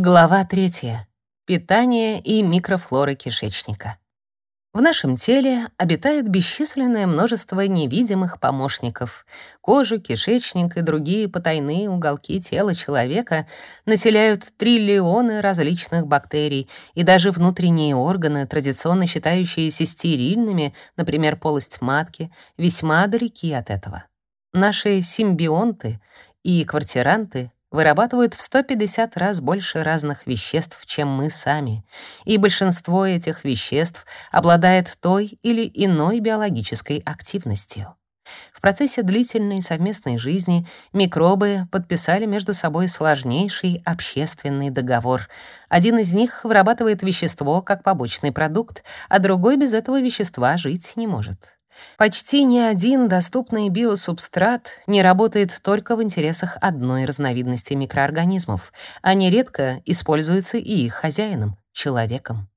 Глава 3. Питание и микрофлора кишечника. В нашем теле обитает бесчисленное множество невидимых помощников. Кожу, кишечник и другие потайные уголки тела человека населяют триллионы различных бактерий, и даже внутренние органы, традиционно считающиеся стерильными, например, полость матки, весьма далеки от этого. Наши симбионты и квартиранты вырабатывают в 150 раз больше разных веществ, чем мы сами, и большинство этих веществ обладает той или иной биологической активностью. В процессе длительной совместной жизни микробы подписали между собой сложнейший общественный договор. Один из них вырабатывает вещество как побочный продукт, а другой без этого вещества жить не может. Почти ни один доступный биосубстрат не работает только в интересах одной разновидности микроорганизмов, а нередко используется и их хозяином — человеком.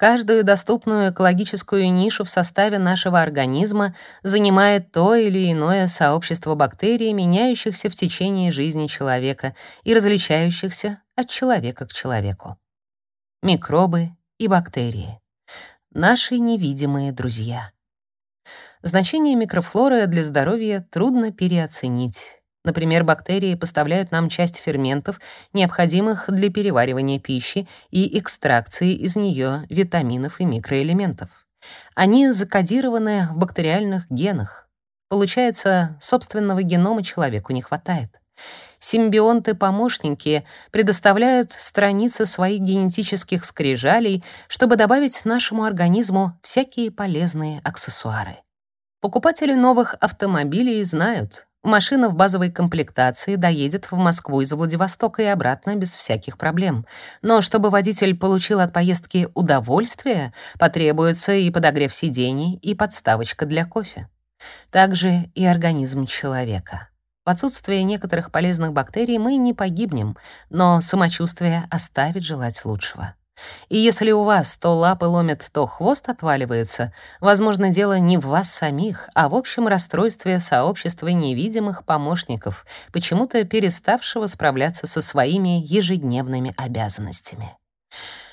Каждую доступную экологическую нишу в составе нашего организма занимает то или иное сообщество бактерий, меняющихся в течение жизни человека и различающихся от человека к человеку. Микробы и бактерии — наши невидимые друзья. Значение микрофлоры для здоровья трудно переоценить. Например, бактерии поставляют нам часть ферментов, необходимых для переваривания пищи и экстракции из нее витаминов и микроэлементов. Они закодированы в бактериальных генах. Получается, собственного генома человеку не хватает. Симбионты-помощники предоставляют страницы своих генетических скрижалей, чтобы добавить нашему организму всякие полезные аксессуары. Покупатели новых автомобилей знают, машина в базовой комплектации доедет в Москву из Владивостока и обратно без всяких проблем. Но чтобы водитель получил от поездки удовольствие, потребуется и подогрев сидений, и подставочка для кофе. Также и организм человека. В отсутствие некоторых полезных бактерий мы не погибнем, но самочувствие оставит желать лучшего. И если у вас то лапы ломят, то хвост отваливается, возможно, дело не в вас самих, а в общем расстройстве сообщества невидимых помощников, почему-то переставшего справляться со своими ежедневными обязанностями.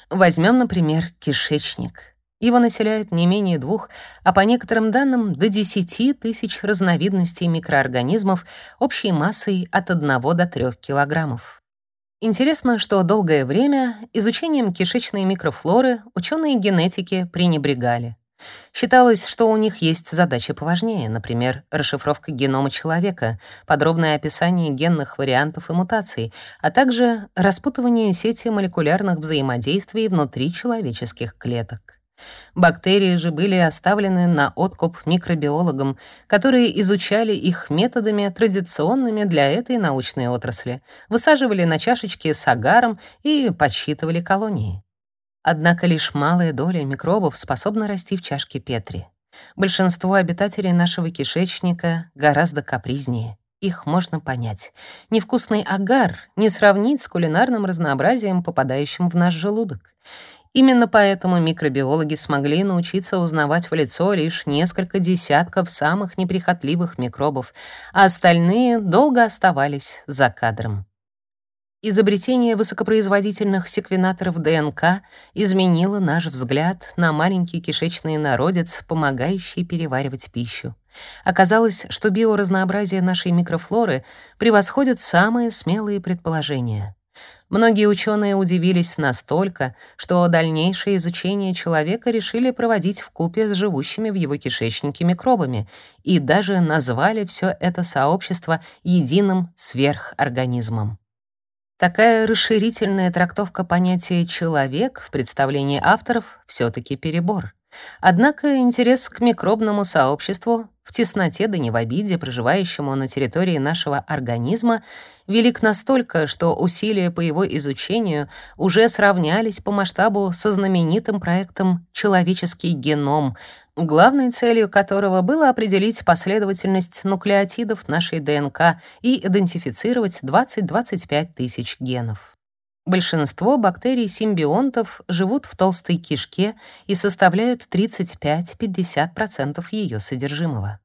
Возьмем, например, кишечник. Его населяют не менее двух, а по некоторым данным до 10 тысяч разновидностей микроорганизмов общей массой от 1 до 3 килограммов. Интересно, что долгое время изучением кишечной микрофлоры ученые генетики пренебрегали. Считалось, что у них есть задачи поважнее, например, расшифровка генома человека, подробное описание генных вариантов и мутаций, а также распутывание сети молекулярных взаимодействий внутри человеческих клеток. Бактерии же были оставлены на откуп микробиологам, которые изучали их методами, традиционными для этой научной отрасли, высаживали на чашечки с агаром и подсчитывали колонии. Однако лишь малая доля микробов способна расти в чашке Петри. Большинство обитателей нашего кишечника гораздо капризнее. Их можно понять. Невкусный агар не сравнить с кулинарным разнообразием, попадающим в наш желудок. Именно поэтому микробиологи смогли научиться узнавать в лицо лишь несколько десятков самых неприхотливых микробов, а остальные долго оставались за кадром. Изобретение высокопроизводительных секвенаторов ДНК изменило наш взгляд на маленький кишечный народец, помогающий переваривать пищу. Оказалось, что биоразнообразие нашей микрофлоры превосходит самые смелые предположения. Многие ученые удивились настолько, что дальнейшее изучение человека решили проводить в купе с живущими в его кишечнике микробами и даже назвали все это сообщество единым сверхорганизмом. Такая расширительная трактовка понятия «человек» в представлении авторов все таки перебор. Однако интерес к микробному сообществу в тесноте да не в обиде, проживающему на территории нашего организма, велик настолько, что усилия по его изучению уже сравнялись по масштабу со знаменитым проектом «Человеческий геном», главной целью которого было определить последовательность нуклеотидов нашей ДНК и идентифицировать 20-25 тысяч генов. Большинство бактерий-симбионтов живут в толстой кишке и составляют 35-50% ее содержимого.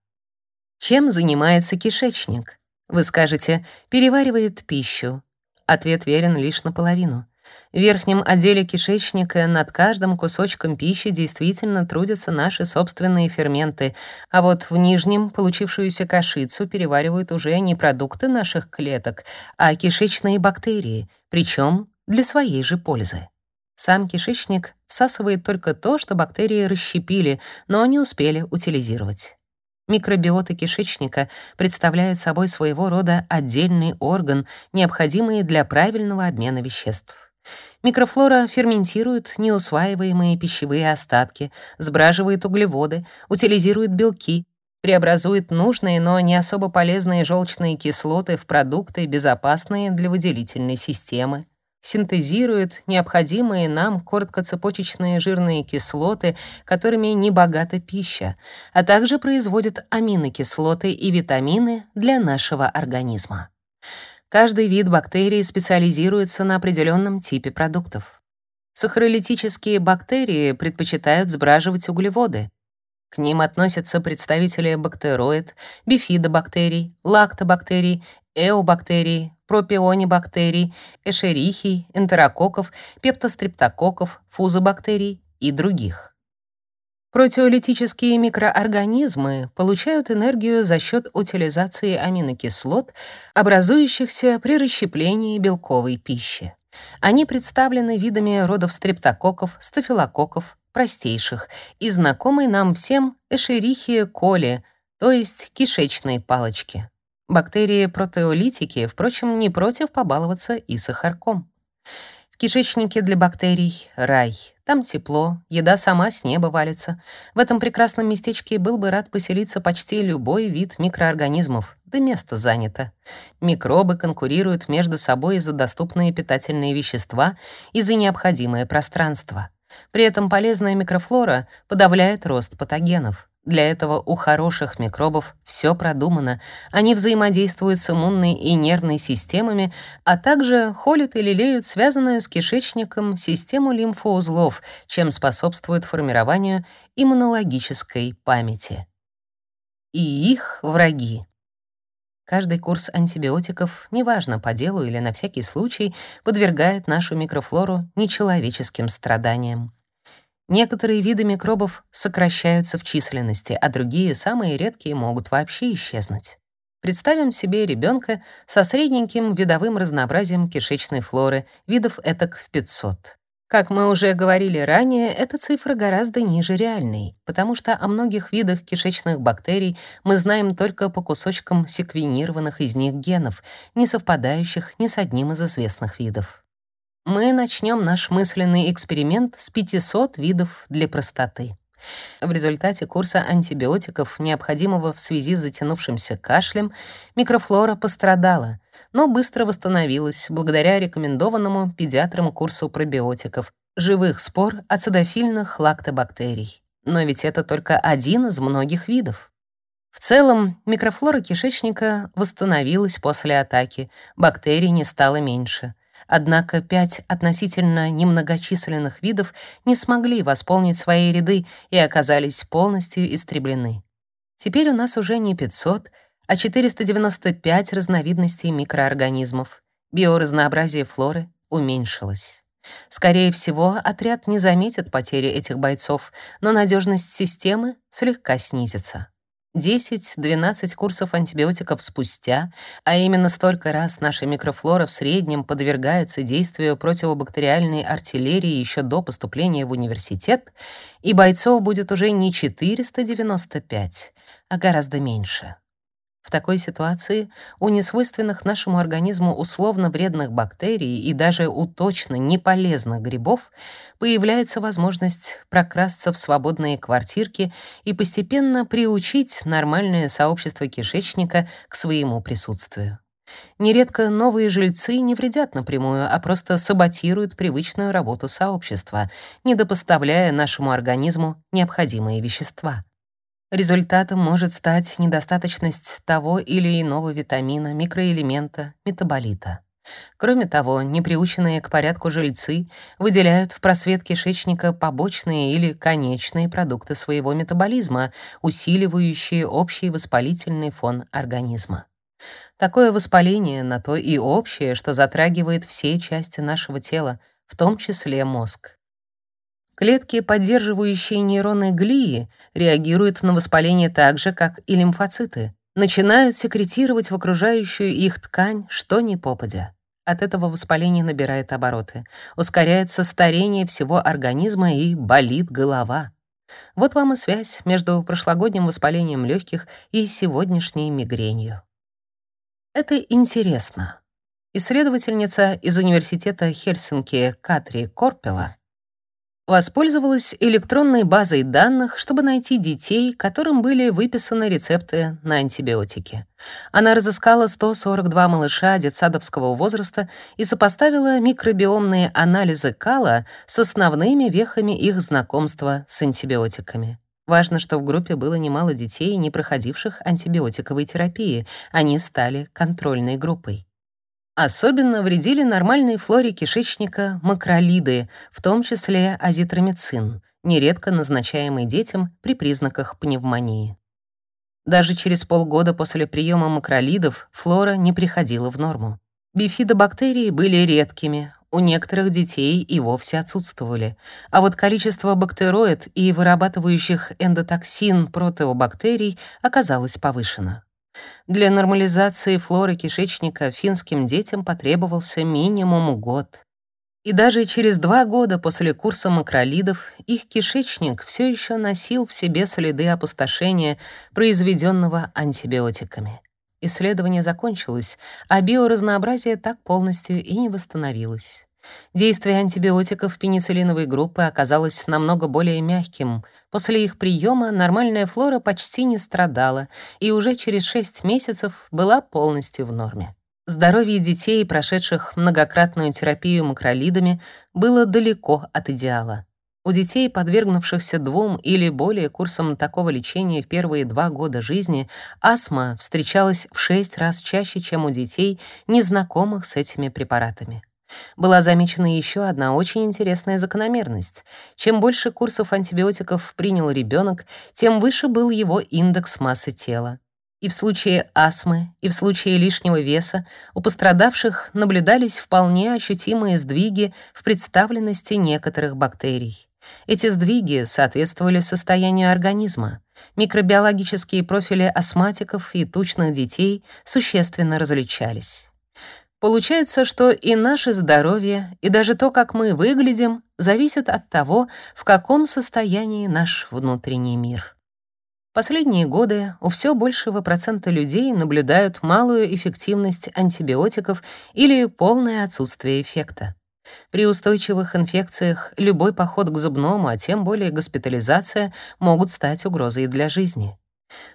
Чем занимается кишечник? Вы скажете, переваривает пищу. Ответ верен лишь наполовину. В верхнем отделе кишечника над каждым кусочком пищи действительно трудятся наши собственные ферменты, а вот в нижнем получившуюся кашицу переваривают уже не продукты наших клеток, а кишечные бактерии, причем для своей же пользы. Сам кишечник всасывает только то, что бактерии расщепили, но не успели утилизировать. Микробиота кишечника представляет собой своего рода отдельный орган, необходимый для правильного обмена веществ. Микрофлора ферментирует неусваиваемые пищевые остатки, сбраживает углеводы, утилизирует белки, преобразует нужные, но не особо полезные желчные кислоты в продукты, безопасные для выделительной системы, синтезирует необходимые нам короткоцепочечные жирные кислоты, которыми не богата пища, а также производит аминокислоты и витамины для нашего организма. Каждый вид бактерий специализируется на определенном типе продуктов. Сахаролитические бактерии предпочитают сбраживать углеводы. К ним относятся представители бактероид, бифидобактерий, лактобактерий, эобактерий, пропионибактерий, эшерихий, энтерококков, пептострептококков, фузобактерий и других. Протеолитические микроорганизмы получают энергию за счет утилизации аминокислот, образующихся при расщеплении белковой пищи. Они представлены видами родов стрептококков, стафилококков, простейших и знакомой нам всем эшерихия коли, то есть кишечные палочки. Бактерии-протеолитики, впрочем, не против побаловаться и сахарком. В кишечнике для бактерий — рай. Там тепло, еда сама с неба валится. В этом прекрасном местечке был бы рад поселиться почти любой вид микроорганизмов, да место занято. Микробы конкурируют между собой за доступные питательные вещества и за необходимое пространство. При этом полезная микрофлора подавляет рост патогенов. Для этого у хороших микробов все продумано. Они взаимодействуют с иммунной и нервной системами, а также холят и лелеют связанную с кишечником систему лимфоузлов, чем способствуют формированию иммунологической памяти. И их враги. Каждый курс антибиотиков, неважно по делу или на всякий случай, подвергает нашу микрофлору нечеловеческим страданиям. Некоторые виды микробов сокращаются в численности, а другие, самые редкие, могут вообще исчезнуть. Представим себе ребенка со средненьким видовым разнообразием кишечной флоры, видов этак в 500. Как мы уже говорили ранее, эта цифра гораздо ниже реальной, потому что о многих видах кишечных бактерий мы знаем только по кусочкам секвенированных из них генов, не совпадающих ни с одним из известных видов. Мы начнем наш мысленный эксперимент с 500 видов для простоты. В результате курса антибиотиков, необходимого в связи с затянувшимся кашлем, микрофлора пострадала, но быстро восстановилась благодаря рекомендованному педиатрам курсу пробиотиков, живых спор ацидофильных лактобактерий. Но ведь это только один из многих видов. В целом, микрофлора кишечника восстановилась после атаки, бактерий не стало меньше — Однако пять относительно немногочисленных видов не смогли восполнить свои ряды и оказались полностью истреблены. Теперь у нас уже не 500, а 495 разновидностей микроорганизмов. Биоразнообразие флоры уменьшилось. Скорее всего, отряд не заметит потери этих бойцов, но надежность системы слегка снизится. 10-12 курсов антибиотиков спустя, а именно столько раз наша микрофлора в среднем подвергается действию противобактериальной артиллерии еще до поступления в университет, и бойцов будет уже не 495, а гораздо меньше. В такой ситуации у несвойственных нашему организму условно вредных бактерий и даже у точно неполезных грибов появляется возможность прокрасться в свободные квартирки и постепенно приучить нормальное сообщество кишечника к своему присутствию. Нередко новые жильцы не вредят напрямую, а просто саботируют привычную работу сообщества, недопоставляя нашему организму необходимые вещества. Результатом может стать недостаточность того или иного витамина, микроэлемента, метаболита. Кроме того, неприученные к порядку жильцы выделяют в просвет кишечника побочные или конечные продукты своего метаболизма, усиливающие общий воспалительный фон организма. Такое воспаление на то и общее, что затрагивает все части нашего тела, в том числе мозг. Клетки, поддерживающие нейроны глии, реагируют на воспаление так же, как и лимфоциты, начинают секретировать в окружающую их ткань что ни попадя. От этого воспаление набирает обороты, ускоряется старение всего организма и болит голова. Вот вам и связь между прошлогодним воспалением легких и сегодняшней мигренью. Это интересно. Исследовательница из университета Хельсинки Катри Корпела воспользовалась электронной базой данных, чтобы найти детей, которым были выписаны рецепты на антибиотики. Она разыскала 142 малыша детсадовского возраста и сопоставила микробиомные анализы кала с основными вехами их знакомства с антибиотиками. Важно, что в группе было немало детей, не проходивших антибиотиковой терапии. Они стали контрольной группой. Особенно вредили нормальной флоре кишечника макролиды, в том числе азитромицин, нередко назначаемый детям при признаках пневмонии. Даже через полгода после приема макролидов флора не приходила в норму. Бифидобактерии были редкими, у некоторых детей и вовсе отсутствовали, а вот количество бактероид и вырабатывающих эндотоксин протеобактерий оказалось повышено. Для нормализации флоры кишечника финским детям потребовался минимум год. И даже через два года после курса макролидов их кишечник все еще носил в себе следы опустошения, произведенного антибиотиками. Исследование закончилось, а биоразнообразие так полностью и не восстановилось. Действие антибиотиков пенициллиновой группы оказалось намного более мягким. После их приема нормальная флора почти не страдала и уже через 6 месяцев была полностью в норме. Здоровье детей, прошедших многократную терапию макролидами, было далеко от идеала. У детей, подвергнувшихся двум или более курсам такого лечения в первые два года жизни, астма встречалась в 6 раз чаще, чем у детей, незнакомых с этими препаратами. Была замечена еще одна очень интересная закономерность. Чем больше курсов антибиотиков принял ребенок, тем выше был его индекс массы тела. И в случае астмы, и в случае лишнего веса у пострадавших наблюдались вполне ощутимые сдвиги в представленности некоторых бактерий. Эти сдвиги соответствовали состоянию организма. Микробиологические профили астматиков и тучных детей существенно различались. Получается, что и наше здоровье, и даже то, как мы выглядим, зависит от того, в каком состоянии наш внутренний мир. Последние годы у все большего процента людей наблюдают малую эффективность антибиотиков или полное отсутствие эффекта. При устойчивых инфекциях любой поход к зубному, а тем более госпитализация, могут стать угрозой для жизни.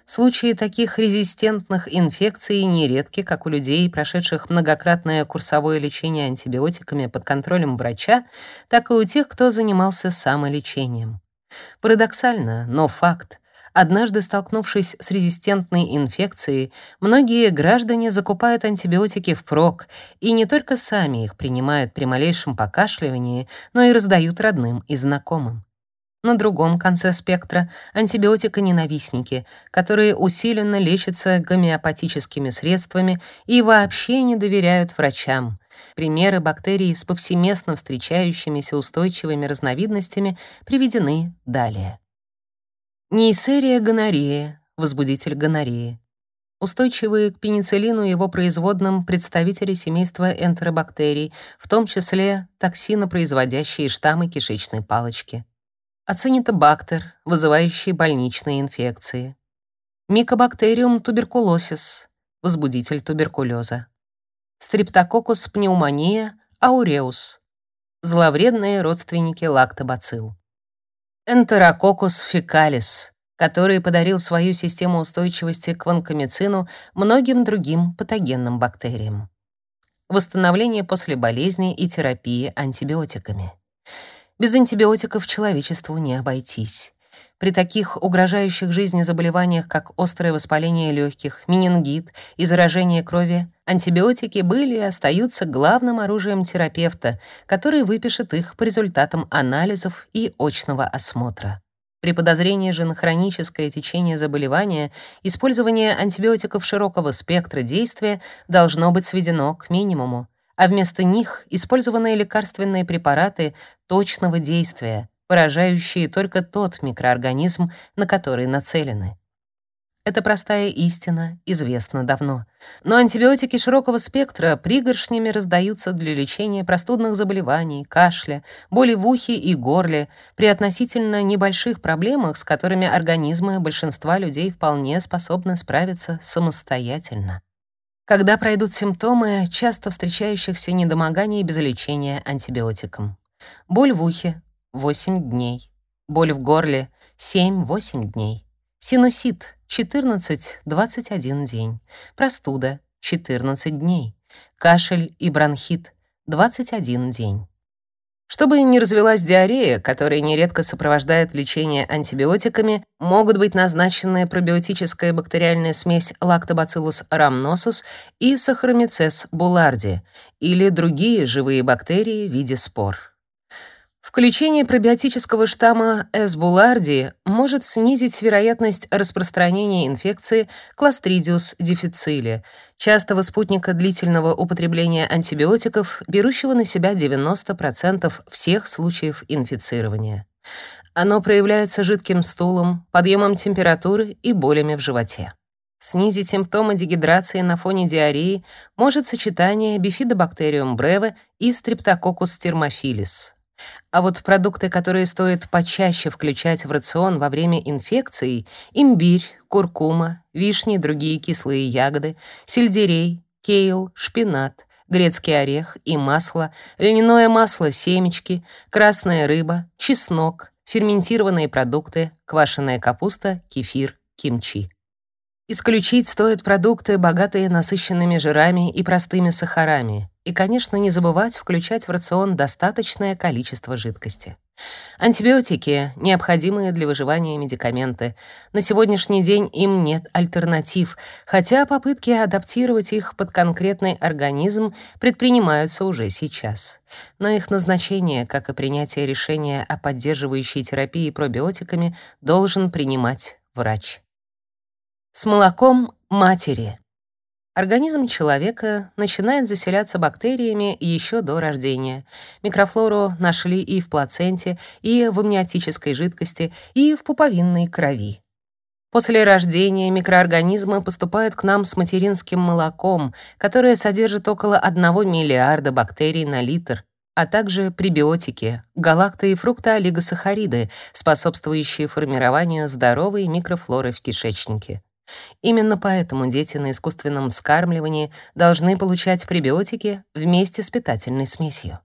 Случаи таких резистентных инфекций нередки как у людей, прошедших многократное курсовое лечение антибиотиками под контролем врача, так и у тех, кто занимался самолечением. Парадоксально, но факт. Однажды столкнувшись с резистентной инфекцией, многие граждане закупают антибиотики впрок и не только сами их принимают при малейшем покашливании, но и раздают родным и знакомым. На другом конце спектра антибиотиконенавистники, которые усиленно лечатся гомеопатическими средствами и вообще не доверяют врачам. Примеры бактерий с повсеместно встречающимися устойчивыми разновидностями приведены далее. Нейсерия гонорея, возбудитель гонореи. Устойчивые к пенициллину и его производным представители семейства энтеробактерий, в том числе токсинопроизводящие штаммы кишечной палочки. Ацинитобактер, вызывающий больничные инфекции. Микобактериум туберкулосис, возбудитель туберкулеза. Стрептококкус пневмония ауреус, зловредные родственники лактобацилл. Энтерококкус фекалис, который подарил свою систему устойчивости к ванкомицину многим другим патогенным бактериям. Восстановление после болезни и терапии антибиотиками. Без антибиотиков человечеству не обойтись. При таких угрожающих жизни заболеваниях, как острое воспаление легких, менингит и заражение крови, антибиотики были и остаются главным оружием терапевта, который выпишет их по результатам анализов и очного осмотра. При подозрении же на хроническое течение заболевания использование антибиотиков широкого спектра действия должно быть сведено к минимуму, а вместо них использованные лекарственные препараты точного действия, поражающие только тот микроорганизм, на который нацелены. Эта простая истина известна давно. Но антибиотики широкого спектра пригоршнями раздаются для лечения простудных заболеваний, кашля, боли в ухе и горле при относительно небольших проблемах, с которыми организмы большинства людей вполне способны справиться самостоятельно. Когда пройдут симптомы часто встречающихся недомоганий без лечения антибиотиком? Боль в ухе — 8 дней. Боль в горле — 7-8 дней. Синусит 14-21 день. Простуда 14 дней. Кашель и бронхит 21 день. Чтобы не развилась диарея, которая нередко сопровождает лечение антибиотиками, могут быть назначены пробиотическая бактериальная смесь Lactobacillus rhamnosus и Saccharomyces boulardii или другие живые бактерии в виде спор. Включение пробиотического штамма S. boulardii может снизить вероятность распространения инфекции Clostridius difficile, частого спутника длительного употребления антибиотиков, берущего на себя 90% всех случаев инфицирования. Оно проявляется жидким стулом, подъемом температуры и болями в животе. Снизить симптомы дегидрации на фоне диареи может сочетание Bifidobacterium breve и Streptococcus thermophilus. А вот продукты, которые стоит почаще включать в рацион во время инфекций — имбирь, куркума, вишни и другие кислые ягоды, сельдерей, кейл, шпинат, грецкий орех и масло, льняное масло, семечки, красная рыба, чеснок, ферментированные продукты, квашеная капуста, кефир, кимчи. Исключить стоит продукты, богатые насыщенными жирами и простыми сахарами, и, конечно, не забывать включать в рацион достаточное количество жидкости. Антибиотики — необходимые для выживания медикаменты. На сегодняшний день им нет альтернатив, хотя попытки адаптировать их под конкретный организм предпринимаются уже сейчас. Но их назначение, как и принятие решения о поддерживающей терапии пробиотиками, должен принимать врач. С молоком матери. Организм человека начинает заселяться бактериями еще до рождения. Микрофлору нашли и в плаценте, и в амниотической жидкости, и в пуповинной крови. После рождения микроорганизмы поступают к нам с материнским молоком, которое содержит около 1 миллиарда бактерий на литр, а также пребиотики, галакты и фруктоолигосахариды, способствующие формированию здоровой микрофлоры в кишечнике. Именно поэтому дети на искусственном вскармливании должны получать пребиотики вместе с питательной смесью.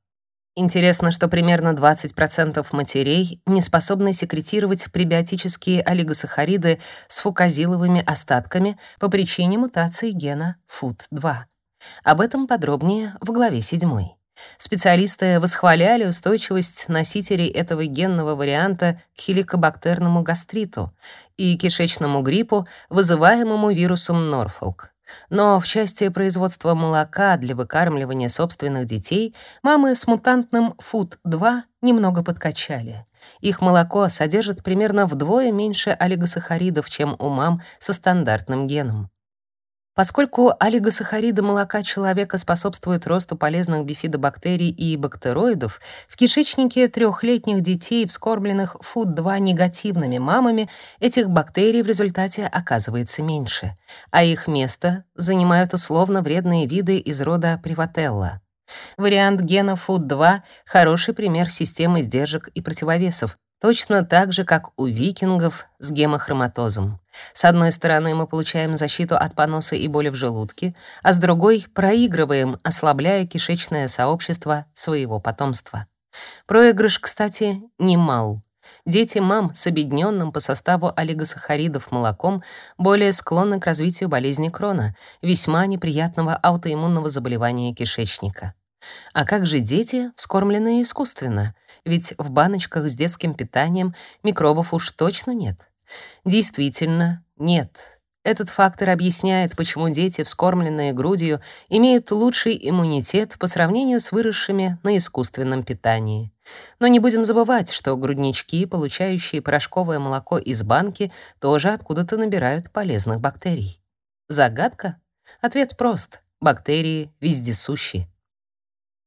Интересно, что примерно 20% матерей не способны секретировать пребиотические олигосахариды с фуказиловыми остатками по причине мутации гена FUT2. Об этом подробнее в главе 7. Специалисты восхваляли устойчивость носителей этого генного варианта к хеликобактерному гастриту и кишечному гриппу, вызываемому вирусом Норфолк. Но в части производства молока для выкармливания собственных детей мамы с мутантным FUT2 немного подкачали. Их молоко содержит примерно вдвое меньше олигосахаридов, чем у мам со стандартным геном. Поскольку олигосахариды молока человека способствуют росту полезных бифидобактерий и бактероидов, в кишечнике трехлетних детей, вскормленных ФУД-2 негативными мамами, этих бактерий в результате оказывается меньше, а их место занимают условно вредные виды из рода Привателла. Вариант гена ФУД-2 — хороший пример системы сдержек и противовесов, Точно так же, как у викингов с гемохроматозом. С одной стороны, мы получаем защиту от поноса и боли в желудке, а с другой — проигрываем, ослабляя кишечное сообщество своего потомства. Проигрыш, кстати, немал. Дети мам с объединенным по составу олигосахаридов молоком более склонны к развитию болезни Крона, весьма неприятного аутоиммунного заболевания кишечника. А как же дети, вскормленные искусственно? Ведь в баночках с детским питанием микробов уж точно нет. Действительно, нет. Этот фактор объясняет, почему дети, вскормленные грудью, имеют лучший иммунитет по сравнению с выросшими на искусственном питании. Но не будем забывать, что груднички, получающие порошковое молоко из банки, тоже откуда-то набирают полезных бактерий. Загадка? Ответ прост. Бактерии вездесущи.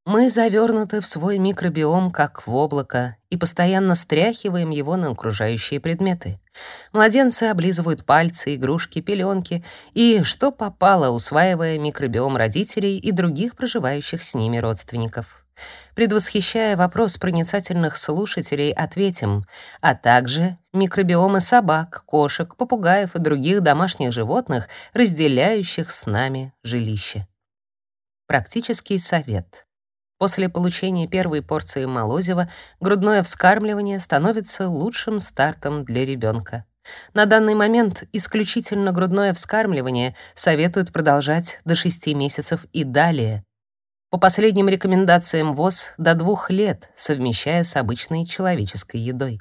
Мы завернуты в свой микробиом, как в облако, и постоянно стряхиваем его на окружающие предметы. Младенцы облизывают пальцы, игрушки, пеленки и, что попало, усваивая микробиом родителей и других проживающих с ними родственников. Предвосхищая вопрос проницательных слушателей, ответим, а также микробиомы собак, кошек, попугаев и других домашних животных, разделяющих с нами жилище. Практический совет. После получения первой порции молозива грудное вскармливание становится лучшим стартом для ребенка. На данный момент исключительно грудное вскармливание советуют продолжать до 6 месяцев и далее. По последним рекомендациям ВОЗ до 2 лет, совмещая с обычной человеческой едой.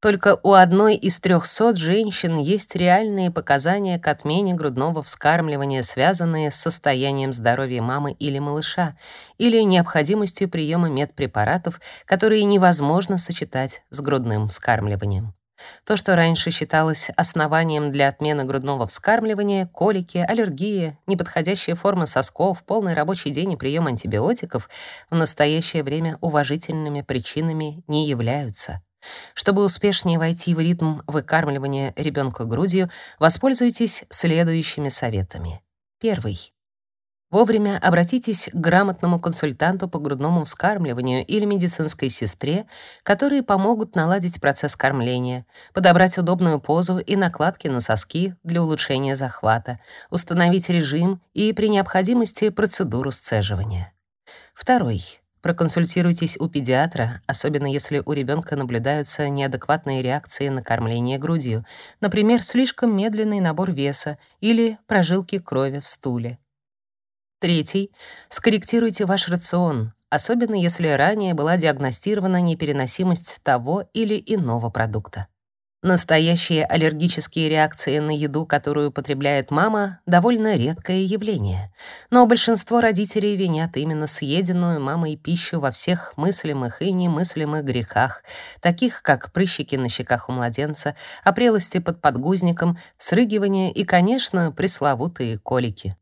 Только у одной из трехсот женщин есть реальные показания к отмене грудного вскармливания, связанные с состоянием здоровья мамы или малыша, или необходимостью приема медпрепаратов, которые невозможно сочетать с грудным вскармливанием. То, что раньше считалось основанием для отмены грудного вскармливания, колики, аллергия, неподходящая форма сосков, полный рабочий день и прием антибиотиков, в настоящее время уважительными причинами не являются. Чтобы успешнее войти в ритм выкармливания ребенка грудью, воспользуйтесь следующими советами. Первый. Вовремя обратитесь к грамотному консультанту по грудному вскармливанию или медицинской сестре, которые помогут наладить процесс кормления, подобрать удобную позу и накладки на соски для улучшения захвата, установить режим и при необходимости процедуру сцеживания. Второй. Проконсультируйтесь у педиатра, особенно если у ребенка наблюдаются неадекватные реакции на кормление грудью, например, слишком медленный набор веса или прожилки крови в стуле. Третий. Скорректируйте ваш рацион, особенно если ранее была диагностирована непереносимость того или иного продукта. Настоящие аллергические реакции на еду, которую потребляет мама, довольно редкое явление. Но большинство родителей винят именно съеденную мамой пищу во всех мыслимых и немыслимых грехах, таких как прыщики на щеках у младенца, опрелости под подгузником, срыгивание и, конечно, пресловутые колики.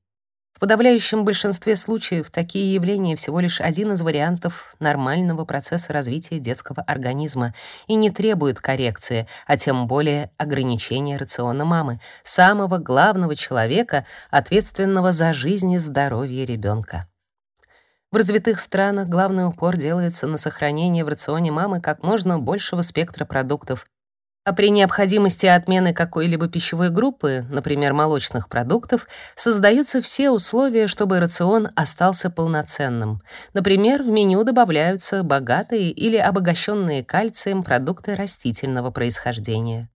В подавляющем большинстве случаев такие явления всего лишь один из вариантов нормального процесса развития детского организма и не требуют коррекции, а тем более ограничения рациона мамы, самого главного человека, ответственного за жизнь и здоровье ребенка. В развитых странах главный упор делается на сохранение в рационе мамы как можно большего спектра продуктов, а при необходимости отмены какой-либо пищевой группы, например, молочных продуктов, создаются все условия, чтобы рацион остался полноценным. Например, в меню добавляются богатые или обогащенные кальцием продукты растительного происхождения.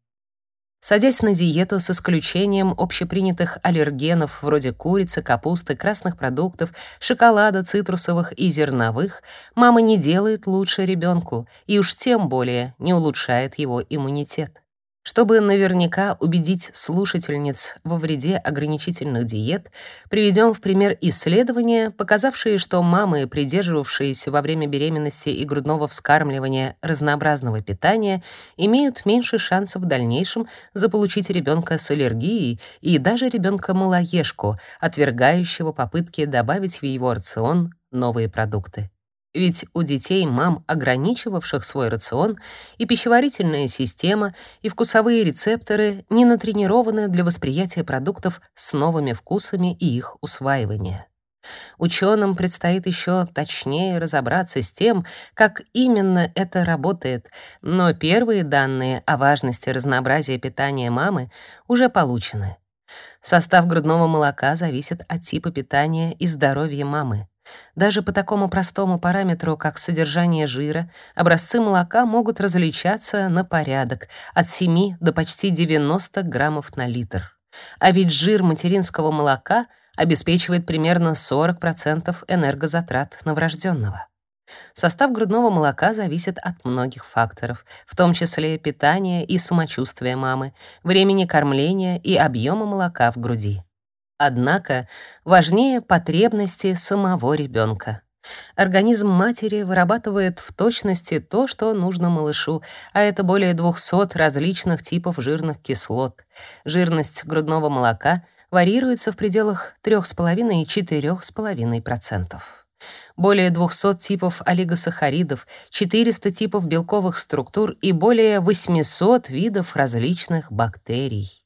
Садясь на диету с исключением общепринятых аллергенов вроде курицы, капусты, красных продуктов, шоколада, цитрусовых и зерновых, мама не делает лучше ребенку и уж тем более не улучшает его иммунитет. Чтобы наверняка убедить слушательниц во вреде ограничительных диет, приведем в пример исследования, показавшие, что мамы, придерживавшиеся во время беременности и грудного вскармливания разнообразного питания, имеют меньше шансов в дальнейшем заполучить ребенка с аллергией и даже ребенка-малоежку, отвергающего попытки добавить в его рацион новые продукты. Ведь у детей мам, ограничивавших свой рацион, и пищеварительная система, и вкусовые рецепторы не натренированы для восприятия продуктов с новыми вкусами и их усваивания. Ученым предстоит еще точнее разобраться с тем, как именно это работает, но первые данные о важности разнообразия питания мамы уже получены. Состав грудного молока зависит от типа питания и здоровья мамы. Даже по такому простому параметру, как содержание жира, образцы молока могут различаться на порядок от 7 до почти 90 граммов на литр. А ведь жир материнского молока обеспечивает примерно 40% энергозатрат новорожденного. Состав грудного молока зависит от многих факторов, в том числе питания и самочувствия мамы, времени кормления и объема молока в груди. Однако важнее потребности самого ребенка. Организм матери вырабатывает в точности то, что нужно малышу, а это более 200 различных типов жирных кислот. Жирность грудного молока варьируется в пределах 3,5-4,5%. Более 200 типов олигосахаридов, 400 типов белковых структур и более 800 видов различных бактерий.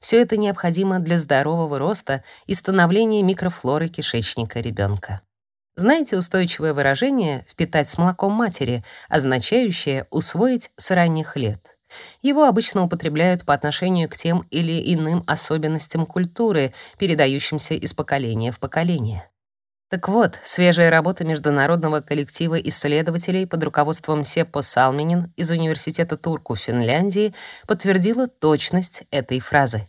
Все это необходимо для здорового роста и становления микрофлоры кишечника ребенка. Знаете устойчивое выражение «впитать с молоком матери», означающее «усвоить с ранних лет»? Его обычно употребляют по отношению к тем или иным особенностям культуры, передающимся из поколения в поколение. Так вот, свежая работа международного коллектива исследователей под руководством Сеппо Салминин из Университета Турку Финляндии подтвердила точность этой фразы.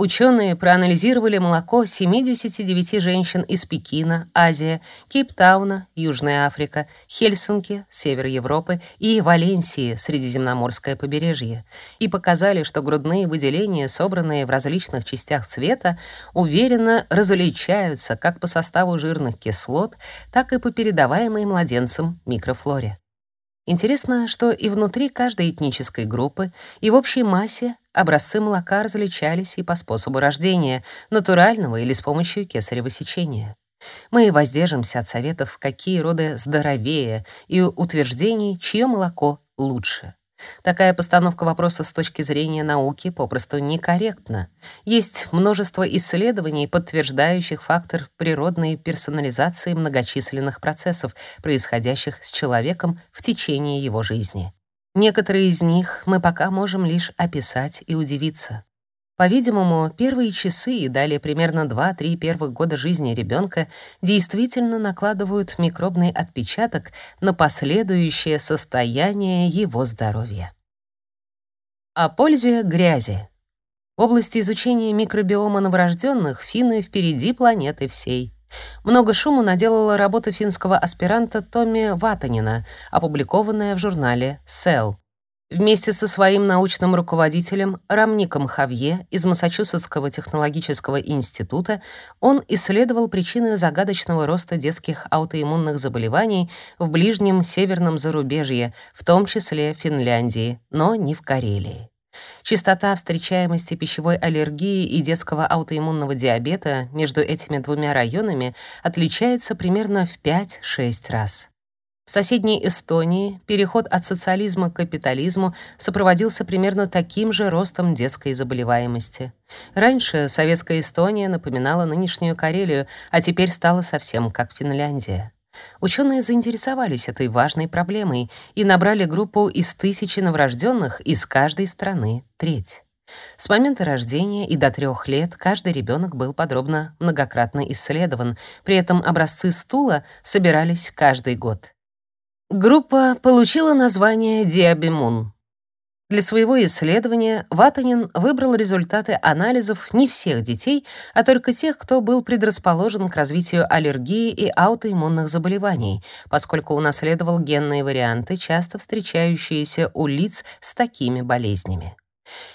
Ученые проанализировали молоко 79 женщин из Пекина, Азия, Кейптауна, Южная Африка, Хельсинки, Север Европы и Валенсии, Средиземноморское побережье, и показали, что грудные выделения, собранные в различных частях света, уверенно различаются как по составу жирных кислот, так и по передаваемой младенцам микрофлоре. Интересно, что и внутри каждой этнической группы, и в общей массе Образцы молока различались и по способу рождения, натурального или с помощью кесарево сечения. Мы воздержимся от советов, какие роды здоровее, и утверждений, чье молоко лучше. Такая постановка вопроса с точки зрения науки попросту некорректна. Есть множество исследований, подтверждающих фактор природной персонализации многочисленных процессов, происходящих с человеком в течение его жизни. Некоторые из них мы пока можем лишь описать и удивиться. По-видимому, первые часы и далее примерно 2-3 первых года жизни ребенка действительно накладывают микробный отпечаток на последующее состояние его здоровья. О пользе грязи. В области изучения микробиома новорожденных финны впереди планеты всей. Много шуму наделала работа финского аспиранта Томми Ватанина, опубликованная в журнале Cell. Вместе со своим научным руководителем Рамником Хавье из Массачусетского технологического института он исследовал причины загадочного роста детских аутоиммунных заболеваний в ближнем северном зарубежье, в том числе Финляндии, но не в Карелии. Частота встречаемости пищевой аллергии и детского аутоиммунного диабета между этими двумя районами отличается примерно в 5-6 раз. В соседней Эстонии переход от социализма к капитализму сопроводился примерно таким же ростом детской заболеваемости. Раньше советская Эстония напоминала нынешнюю Карелию, а теперь стала совсем как Финляндия. Ученые заинтересовались этой важной проблемой и набрали группу из тысячи новорожденных из каждой страны, треть. С момента рождения и до трех лет каждый ребенок был подробно многократно исследован, при этом образцы стула собирались каждый год. Группа получила название «Диабимун». Для своего исследования Ватанин выбрал результаты анализов не всех детей, а только тех, кто был предрасположен к развитию аллергии и аутоиммунных заболеваний, поскольку унаследовал генные варианты, часто встречающиеся у лиц с такими болезнями.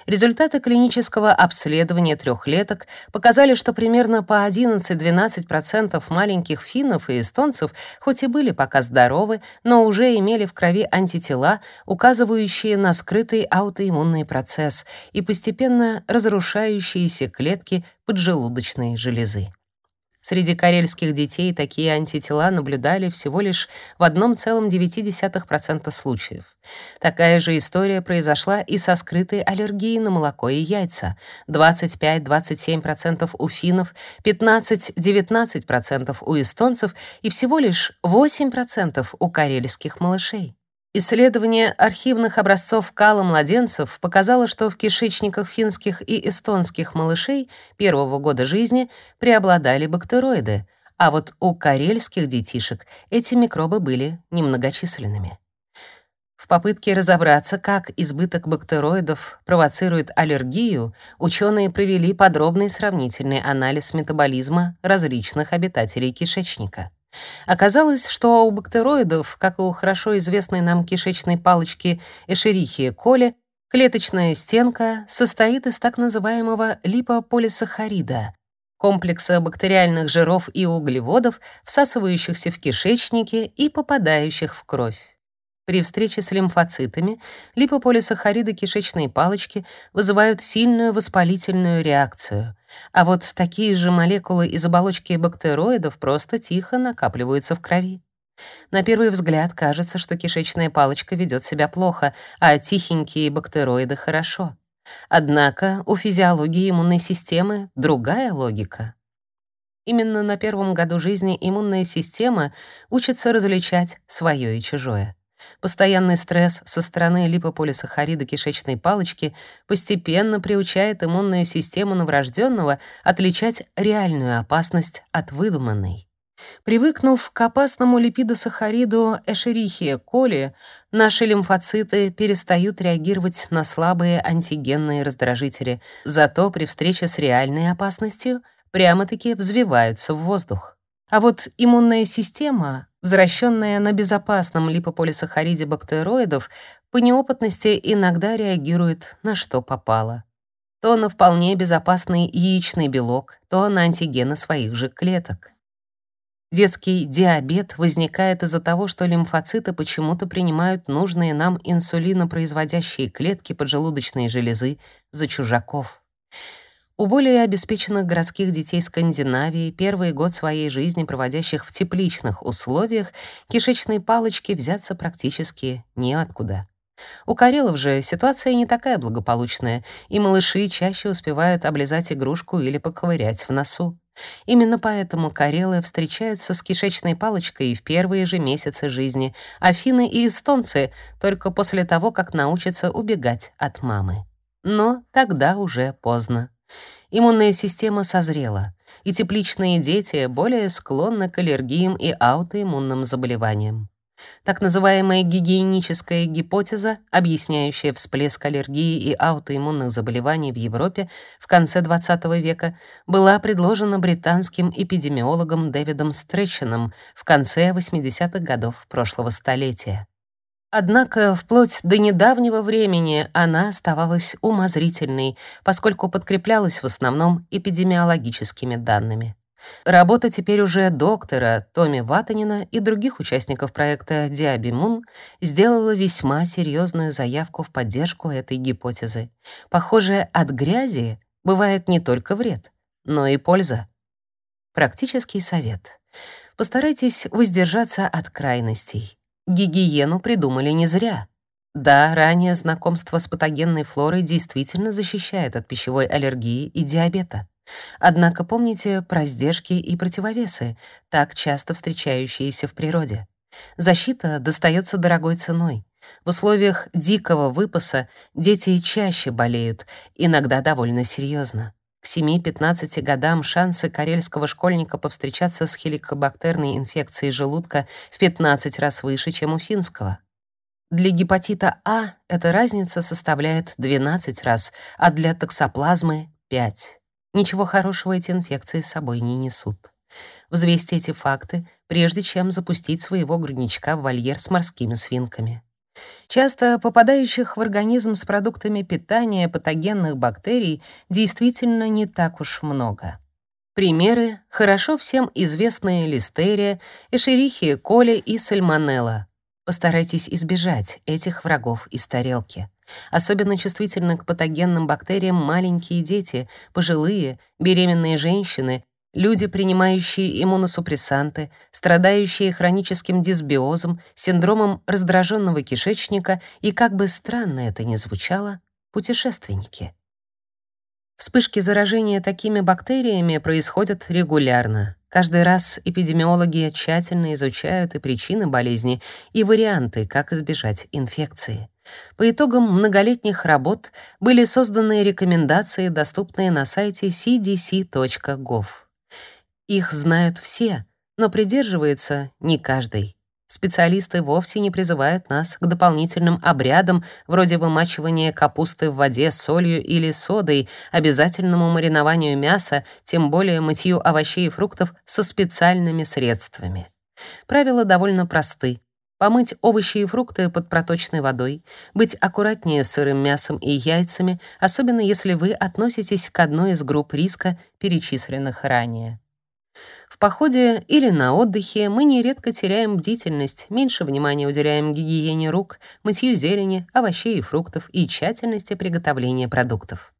Результаты клинического обследования трехлеток показали, что примерно по 11-12% маленьких финнов и эстонцев хоть и были пока здоровы, но уже имели в крови антитела, указывающие на скрытый аутоиммунный процесс и постепенно разрушающиеся клетки поджелудочной железы. Среди карельских детей такие антитела наблюдали всего лишь в 1,9% случаев. Такая же история произошла и со скрытой аллергией на молоко и яйца. 25-27% у финнов, 15-19% у эстонцев и всего лишь 8% у карельских малышей. Исследование архивных образцов кала младенцев показало, что в кишечниках финских и эстонских малышей первого года жизни преобладали бактероиды, а вот у карельских детишек эти микробы были немногочисленными. В попытке разобраться, как избыток бактероидов провоцирует аллергию, ученые провели подробный сравнительный анализ метаболизма различных обитателей кишечника. Оказалось, что у бактероидов, как и у хорошо известной нам кишечной палочки Эшерихия коли, клеточная стенка состоит из так называемого липополисахарида, комплекса бактериальных жиров и углеводов, всасывающихся в кишечнике и попадающих в кровь. При встрече с лимфоцитами липополисахариды кишечной палочки вызывают сильную воспалительную реакцию, а вот такие же молекулы из оболочки бактероидов просто тихо накапливаются в крови. На первый взгляд кажется, что кишечная палочка ведет себя плохо, а тихенькие бактероиды хорошо. Однако у физиологии иммунной системы другая логика. Именно на первом году жизни иммунная система учится различать свое и чужое. Постоянный стресс со стороны липополисахарида кишечной палочки постепенно приучает иммунную систему новорожденного отличать реальную опасность от выдуманной. Привыкнув к опасному липидосахариду Эшерихия коли, наши лимфоциты перестают реагировать на слабые антигенные раздражители, зато при встрече с реальной опасностью прямо-таки взвиваются в воздух. А вот иммунная система Возвращенная на безопасном липополисахариде бактероидов, по неопытности иногда реагирует на что попало. То на вполне безопасный яичный белок, то на антигены своих же клеток. Детский диабет возникает из-за того, что лимфоциты почему-то принимают нужные нам инсулинопроизводящие клетки поджелудочной железы за чужаков. У более обеспеченных городских детей Скандинавии, первый год своей жизни проводящих в тепличных условиях, кишечные палочки взяться практически неоткуда. У карелов же ситуация не такая благополучная, и малыши чаще успевают облизать игрушку или поковырять в носу. Именно поэтому карелы встречаются с кишечной палочкой в первые же месяцы жизни, а финны и эстонцы только после того, как научатся убегать от мамы. Но тогда уже поздно. Иммунная система созрела, и тепличные дети более склонны к аллергиям и аутоиммунным заболеваниям. Так называемая гигиеническая гипотеза, объясняющая всплеск аллергии и аутоиммунных заболеваний в Европе в конце XX века, была предложена британским эпидемиологом Дэвидом Стретченом в конце 80-х годов прошлого столетия. Однако вплоть до недавнего времени она оставалась умозрительной, поскольку подкреплялась в основном эпидемиологическими данными. Работа теперь уже доктора Томи Ватанина и других участников проекта Диабимун сделала весьма серьезную заявку в поддержку этой гипотезы. Похоже, от грязи бывает не только вред, но и польза. Практический совет. Постарайтесь воздержаться от крайностей. Гигиену придумали не зря. Да, ранее знакомство с патогенной флорой действительно защищает от пищевой аллергии и диабета. Однако помните про сдержки и противовесы, так часто встречающиеся в природе. Защита достается дорогой ценой. В условиях дикого выпаса дети чаще болеют, иногда довольно серьезно. К 7-15 годам шансы карельского школьника повстречаться с хеликобактерной инфекцией желудка в 15 раз выше, чем у финского. Для гепатита А эта разница составляет 12 раз, а для токсоплазмы — 5. Ничего хорошего эти инфекции с собой не несут. Взвесьте эти факты, прежде чем запустить своего грудничка в вольер с морскими свинками. Часто попадающих в организм с продуктами питания патогенных бактерий действительно не так уж много. Примеры — хорошо всем известные листерия, эшерихия коли и сальмонелла. Постарайтесь избежать этих врагов из тарелки. Особенно чувствительны к патогенным бактериям маленькие дети, пожилые, беременные женщины Люди, принимающие иммуносупрессанты, страдающие хроническим дисбиозом, синдромом раздраженного кишечника и, как бы странно это ни звучало, путешественники. Вспышки заражения такими бактериями происходят регулярно. Каждый раз эпидемиологи тщательно изучают и причины болезни, и варианты, как избежать инфекции. По итогам многолетних работ были созданы рекомендации, доступные на сайте cdc.gov. Их знают все, но придерживается не каждый. Специалисты вовсе не призывают нас к дополнительным обрядам, вроде вымачивания капусты в воде с солью или содой, обязательному маринованию мяса, тем более мытью овощей и фруктов со специальными средствами. Правила довольно просты. Помыть овощи и фрукты под проточной водой, быть аккуратнее с сырым мясом и яйцами, особенно если вы относитесь к одной из групп риска, перечисленных ранее. В походе или на отдыхе мы нередко теряем бдительность, меньше внимания уделяем гигиене рук, мытью зелени, овощей и фруктов и тщательности приготовления продуктов.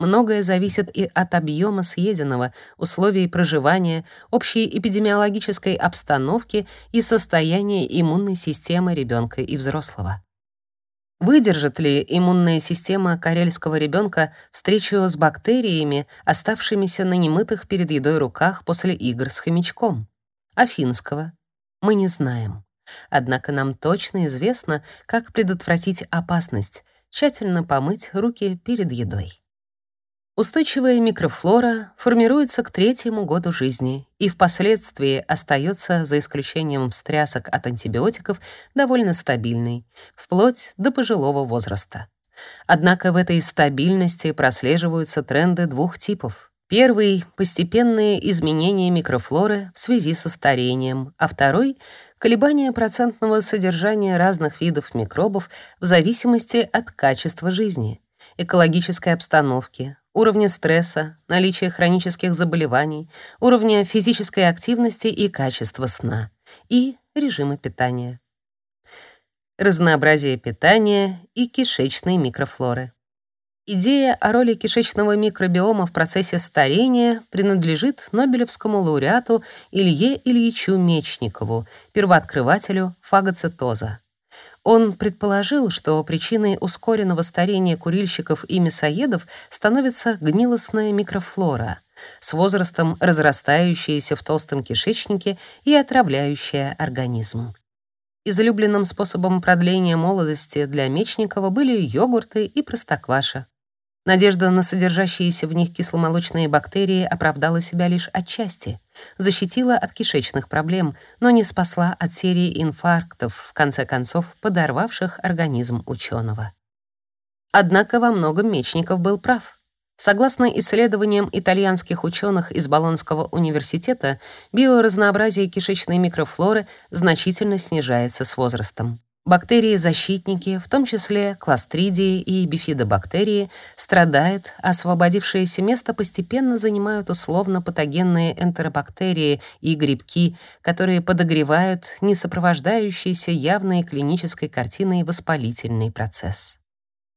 Многое зависит и от объема съеденного, условий проживания, общей эпидемиологической обстановки и состояния иммунной системы ребенка и взрослого. Выдержит ли иммунная система карельского ребенка встречу с бактериями, оставшимися на немытых перед едой руках после игр с хомячком? Афинского мы не знаем. Однако нам точно известно, как предотвратить опасность — тщательно помыть руки перед едой. Устойчивая микрофлора формируется к третьему году жизни и впоследствии остается, за исключением встрясок от антибиотиков, довольно стабильной, вплоть до пожилого возраста. Однако в этой стабильности прослеживаются тренды двух типов. Первый — постепенные изменения микрофлоры в связи со старением, а второй — колебания процентного содержания разных видов микробов в зависимости от качества жизни, экологической обстановки, уровня стресса, наличия хронических заболеваний, уровня физической активности и качества сна и режима питания. Разнообразие питания и кишечной микрофлоры. Идея о роли кишечного микробиома в процессе старения принадлежит Нобелевскому лауреату Илье Ильичу Мечникову, первооткрывателю фагоцитоза. Он предположил, что причиной ускоренного старения курильщиков и мясоедов становится гнилостная микрофлора, с возрастом разрастающаяся в толстом кишечнике и отравляющая организм. Излюбленным способом продления молодости для Мечникова были йогурты и простокваша. Надежда на содержащиеся в них кисломолочные бактерии оправдала себя лишь отчасти. Защитила от кишечных проблем, но не спасла от серии инфарктов, в конце концов подорвавших организм ученого. Однако во многом Мечников был прав. Согласно исследованиям итальянских ученых из Болонского университета, биоразнообразие кишечной микрофлоры значительно снижается с возрастом. Бактерии-защитники, в том числе кластридии и бифидобактерии, страдают, а освободившееся место постепенно занимают условно-патогенные энтеробактерии и грибки, которые подогревают не сопровождающийся явной клинической картиной воспалительный процесс.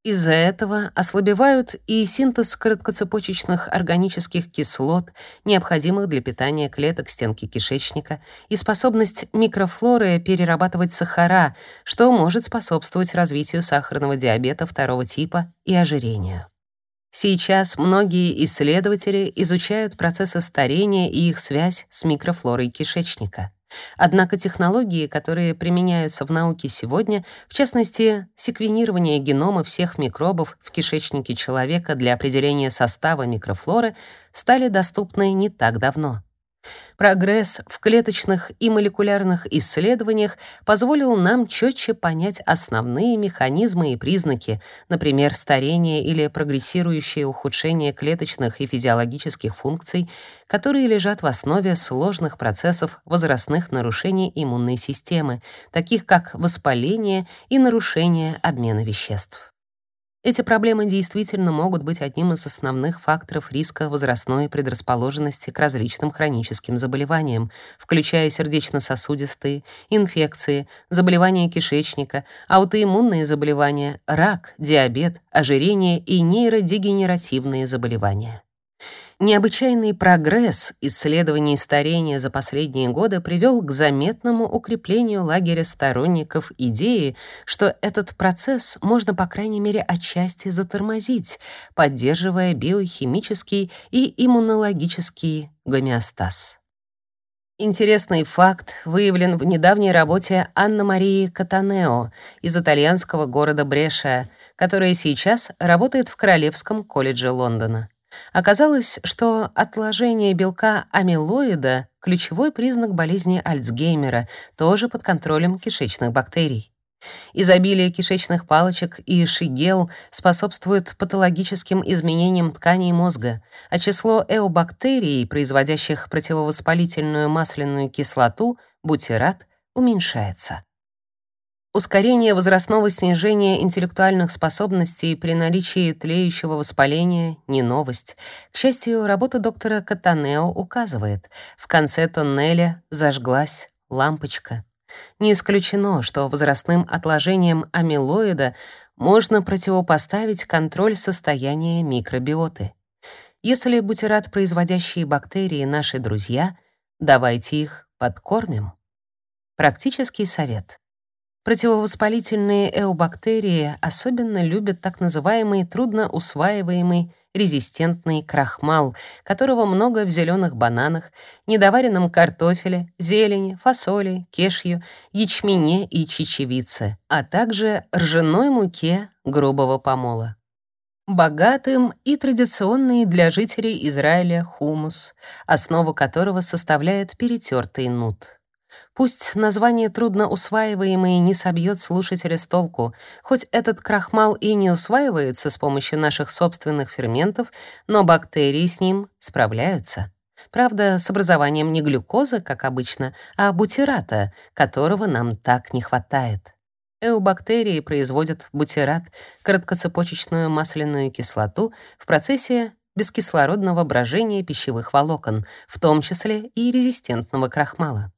Из-за этого ослабевают и синтез короткоцепочечных органических кислот, необходимых для питания клеток стенки кишечника, и способность микрофлоры перерабатывать сахара, что может способствовать развитию сахарного диабета второго типа и ожирению. Сейчас многие исследователи изучают процессы старения и их связь с микрофлорой кишечника. Однако технологии, которые применяются в науке сегодня, в частности, секвенирование генома всех микробов в кишечнике человека для определения состава микрофлоры, стали доступны не так давно. Прогресс в клеточных и молекулярных исследованиях позволил нам четче понять основные механизмы и признаки, например, старение или прогрессирующее ухудшение клеточных и физиологических функций, которые лежат в основе сложных процессов возрастных нарушений иммунной системы, таких как воспаление и нарушение обмена веществ. Эти проблемы действительно могут быть одним из основных факторов риска возрастной предрасположенности к различным хроническим заболеваниям, включая сердечно-сосудистые, инфекции, заболевания кишечника, аутоиммунные заболевания, рак, диабет, ожирение и нейродегенеративные заболевания. Необычайный прогресс исследований старения за последние годы привел к заметному укреплению лагеря сторонников идеи, что этот процесс можно, по крайней мере, отчасти затормозить, поддерживая биохимический и иммунологический гомеостаз. Интересный факт выявлен в недавней работе Анна-Марии Катанео из итальянского города Бреша, которая сейчас работает в Королевском колледже Лондона. Оказалось, что отложение белка амилоида — ключевой признак болезни Альцгеймера, тоже под контролем кишечных бактерий. Изобилие кишечных палочек и шигел способствует патологическим изменениям тканей мозга, а число эобактерий, производящих противовоспалительную масляную кислоту, бутират, уменьшается. Ускорение возрастного снижения интеллектуальных способностей при наличии тлеющего воспаления — не новость. К счастью, работа доктора Катанео указывает, в конце тоннеля зажглась лампочка. Не исключено, что возрастным отложением амилоида можно противопоставить контроль состояния микробиоты. Если бутират производящие бактерии наши друзья, давайте их подкормим. Практический совет. Противовоспалительные эобактерии особенно любят так называемый трудноусваиваемый резистентный крахмал, которого много в зеленых бананах, недоваренном картофеле, зелени, фасоли, кешью, ячмене и чечевице, а также ржаной муке грубого помола. Богатым и традиционный для жителей Израиля хумус, основу которого составляет перетертый нут. Пусть название трудно усваиваемое не собьет слушателя с толку, хоть этот крахмал и не усваивается с помощью наших собственных ферментов, но бактерии с ним справляются. Правда, с образованием не глюкозы, как обычно, а бутирата, которого нам так не хватает. Эубактерии производят бутират, короткоцепочечную масляную кислоту, в процессе бескислородного брожения пищевых волокон, в том числе и резистентного крахмала.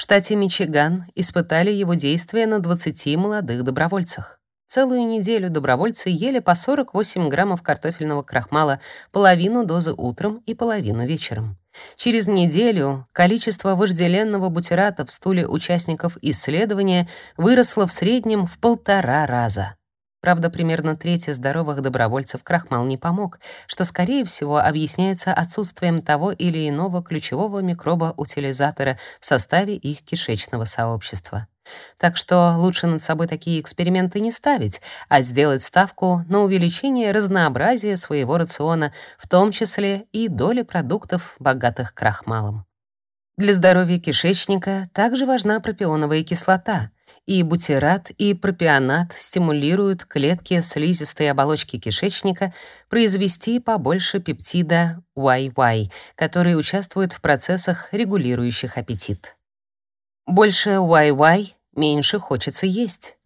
В штате Мичиган испытали его действие на 20 молодых добровольцах. Целую неделю добровольцы ели по 48 граммов картофельного крахмала, половину дозы утром и половину вечером. Через неделю количество вожделенного бутирата в стуле участников исследования выросло в среднем в полтора раза. Правда, примерно трети здоровых добровольцев крахмал не помог, что, скорее всего, объясняется отсутствием того или иного ключевого микроба-утилизатора в составе их кишечного сообщества. Так что лучше над собой такие эксперименты не ставить, а сделать ставку на увеличение разнообразия своего рациона, в том числе и доли продуктов, богатых крахмалом. Для здоровья кишечника также важна пропионовая кислота — и бутират, и пропионат стимулируют клетки слизистой оболочки кишечника произвести побольше пептида YY, который участвует в процессах, регулирующих аппетит. Больше YY меньше хочется есть.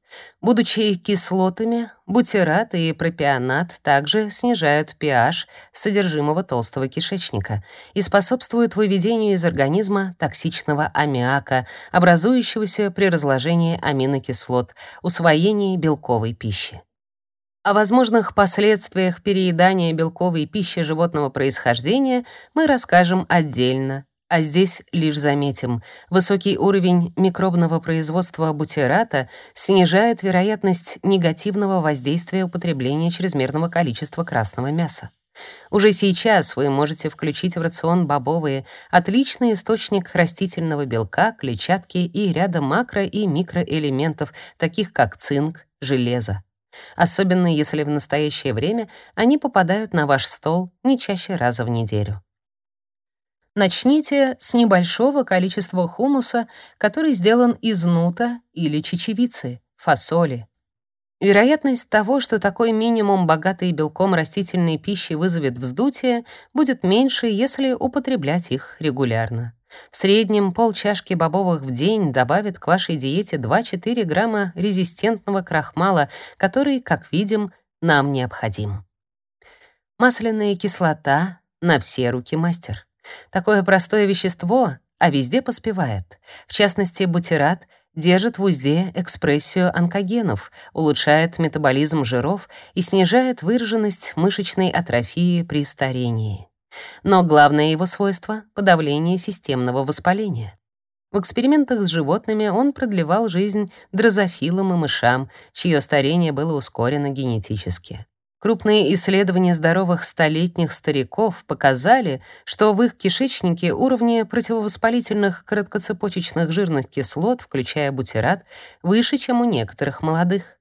Будучи кислотами, бутират и пропионат также снижают pH содержимого толстого кишечника и способствуют выведению из организма токсичного аммиака, образующегося при разложении аминокислот, усвоении белковой пищи. О возможных последствиях переедания белковой пищи животного происхождения мы расскажем отдельно а здесь лишь заметим, высокий уровень микробного производства бутирата снижает вероятность негативного воздействия употребления чрезмерного количества красного мяса. Уже сейчас вы можете включить в рацион бобовые, отличный источник растительного белка, клетчатки и ряда макро- и микроэлементов, таких как цинк, железо. Особенно если в настоящее время они попадают на ваш стол не чаще раза в неделю. Начните с небольшого количества хумуса, который сделан из нута или чечевицы, фасоли. Вероятность того, что такой минимум богатый белком растительной пищи вызовет вздутие, будет меньше, если употреблять их регулярно. В среднем полчашки бобовых в день добавит к вашей диете 2-4 грамма резистентного крахмала, который, как видим, нам необходим. Масляная кислота на все руки мастер. Такое простое вещество, а везде поспевает. В частности, бутират держит в узде экспрессию онкогенов, улучшает метаболизм жиров и снижает выраженность мышечной атрофии при старении. Но главное его свойство — подавление системного воспаления. В экспериментах с животными он продлевал жизнь дрозофилам и мышам, чье старение было ускорено генетически. Крупные исследования здоровых столетних стариков показали, что в их кишечнике уровни противовоспалительных короткоцепочечных жирных кислот, включая бутират, выше, чем у некоторых молодых.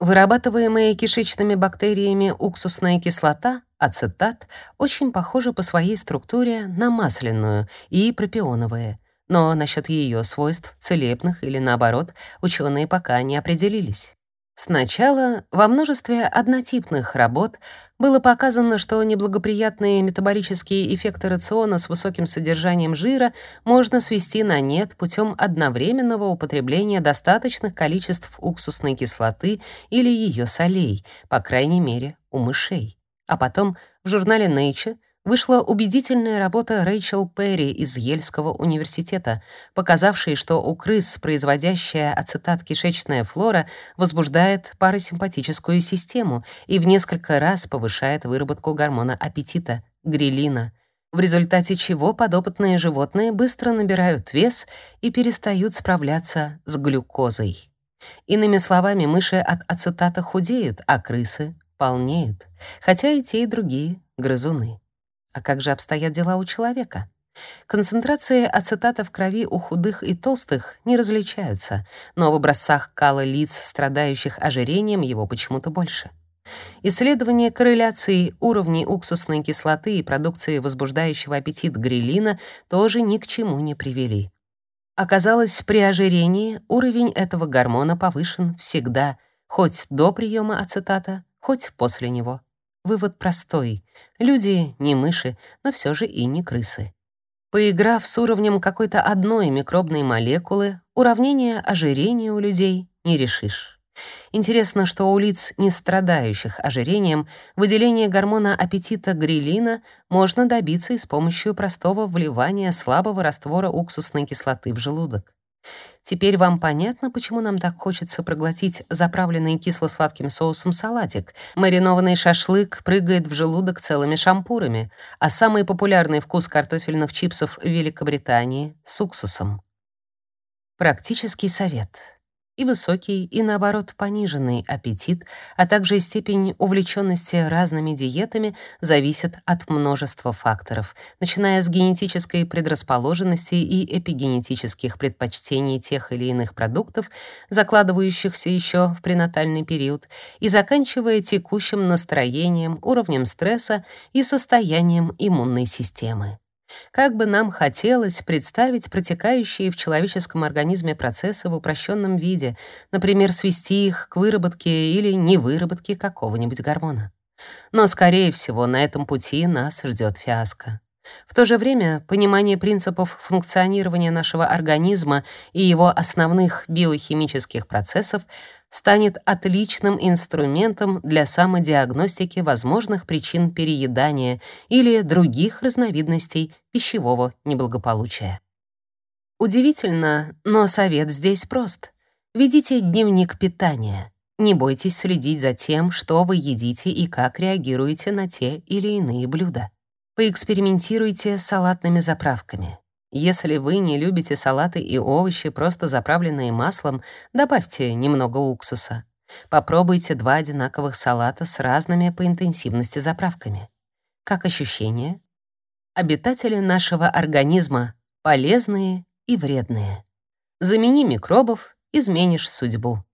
Вырабатываемая кишечными бактериями уксусная кислота, ацетат, очень похожа по своей структуре на масляную и пропионовые, но насчет ее свойств, целебных или наоборот, ученые пока не определились. Сначала во множестве однотипных работ было показано, что неблагоприятные метаболические эффекты рациона с высоким содержанием жира можно свести на нет путем одновременного употребления достаточных количеств уксусной кислоты или ее солей, по крайней мере, у мышей. А потом в журнале Nature вышла убедительная работа Рэйчел Перри из Ельского университета, показавшая, что у крыс, производящая ацетат кишечная флора, возбуждает парасимпатическую систему и в несколько раз повышает выработку гормона аппетита грелина, в результате чего подопытные животные быстро набирают вес и перестают справляться с глюкозой. Иными словами, мыши от ацетата худеют, а крысы полнеют, хотя и те, и другие грызуны. А как же обстоят дела у человека? Концентрации ацетата в крови у худых и толстых не различаются, но в образцах кала лиц, страдающих ожирением, его почему-то больше. Исследования корреляции уровней уксусной кислоты и продукции возбуждающего аппетит грелина тоже ни к чему не привели. Оказалось, при ожирении уровень этого гормона повышен всегда, хоть до приема ацетата, хоть после него. Вывод простой. Люди не мыши, но все же и не крысы. Поиграв с уровнем какой-то одной микробной молекулы, уравнение ожирения у людей не решишь. Интересно, что у лиц, не страдающих ожирением, выделение гормона аппетита грелина можно добиться и с помощью простого вливания слабого раствора уксусной кислоты в желудок. Теперь вам понятно, почему нам так хочется проглотить заправленный кисло-сладким соусом салатик. Маринованный шашлык прыгает в желудок целыми шампурами, а самый популярный вкус картофельных чипсов в Великобритании — с уксусом. Практический совет и высокий, и наоборот пониженный аппетит, а также степень увлеченности разными диетами зависят от множества факторов, начиная с генетической предрасположенности и эпигенетических предпочтений тех или иных продуктов, закладывающихся еще в пренатальный период, и заканчивая текущим настроением, уровнем стресса и состоянием иммунной системы. Как бы нам хотелось представить протекающие в человеческом организме процессы в упрощенном виде, например, свести их к выработке или невыработке какого-нибудь гормона. Но, скорее всего, на этом пути нас ждет фиаско. В то же время понимание принципов функционирования нашего организма и его основных биохимических процессов станет отличным инструментом для самодиагностики возможных причин переедания или других разновидностей пищевого неблагополучия. Удивительно, но совет здесь прост. Ведите дневник питания. Не бойтесь следить за тем, что вы едите и как реагируете на те или иные блюда. Поэкспериментируйте с салатными заправками. Если вы не любите салаты и овощи, просто заправленные маслом, добавьте немного уксуса. Попробуйте два одинаковых салата с разными по интенсивности заправками. Как ощущения? Обитатели нашего организма полезные и вредные. Замени микробов, изменишь судьбу.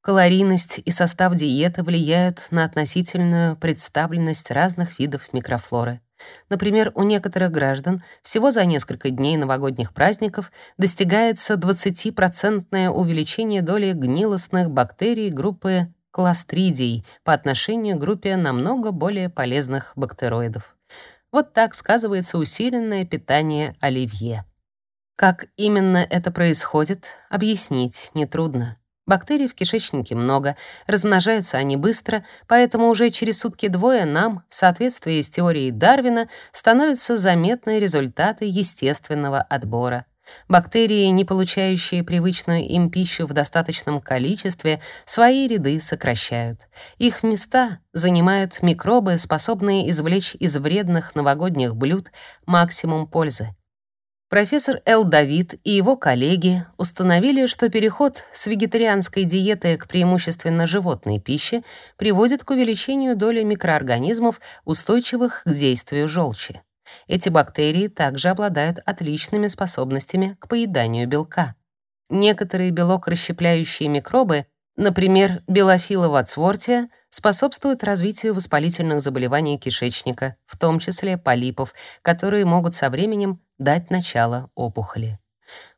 Калорийность и состав диеты влияют на относительную представленность разных видов микрофлоры. Например, у некоторых граждан всего за несколько дней новогодних праздников достигается 20% увеличение доли гнилостных бактерий группы кластридий по отношению к группе намного более полезных бактероидов. Вот так сказывается усиленное питание оливье. Как именно это происходит, объяснить нетрудно. Бактерий в кишечнике много, размножаются они быстро, поэтому уже через сутки-двое нам, в соответствии с теорией Дарвина, становятся заметны результаты естественного отбора. Бактерии, не получающие привычную им пищу в достаточном количестве, свои ряды сокращают. Их места занимают микробы, способные извлечь из вредных новогодних блюд максимум пользы. Профессор Эл Давид и его коллеги установили, что переход с вегетарианской диеты к преимущественно животной пище приводит к увеличению доли микроорганизмов, устойчивых к действию желчи. Эти бактерии также обладают отличными способностями к поеданию белка. Некоторые белок расщепляющие микробы Например, белофила ватсвортия способствует развитию воспалительных заболеваний кишечника, в том числе полипов, которые могут со временем дать начало опухоли.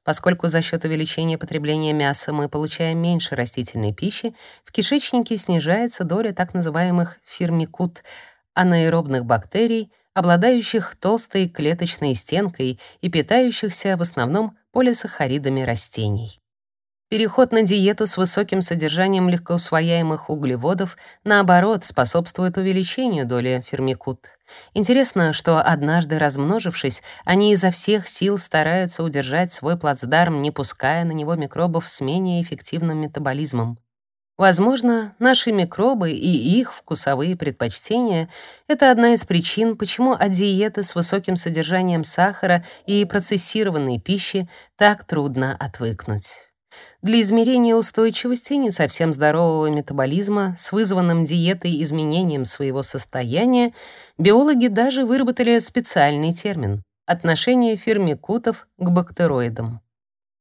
Поскольку за счет увеличения потребления мяса мы получаем меньше растительной пищи, в кишечнике снижается доля так называемых фирмикут, анаэробных бактерий, обладающих толстой клеточной стенкой и питающихся в основном полисахаридами растений. Переход на диету с высоким содержанием легкоусвояемых углеводов, наоборот, способствует увеличению доли фермикут. Интересно, что однажды размножившись, они изо всех сил стараются удержать свой плацдарм, не пуская на него микробов с менее эффективным метаболизмом. Возможно, наши микробы и их вкусовые предпочтения — это одна из причин, почему от диеты с высоким содержанием сахара и процессированной пищи так трудно отвыкнуть. Для измерения устойчивости не совсем здорового метаболизма с вызванным диетой изменением своего состояния биологи даже выработали специальный термин — отношение фирмикутов к бактероидам.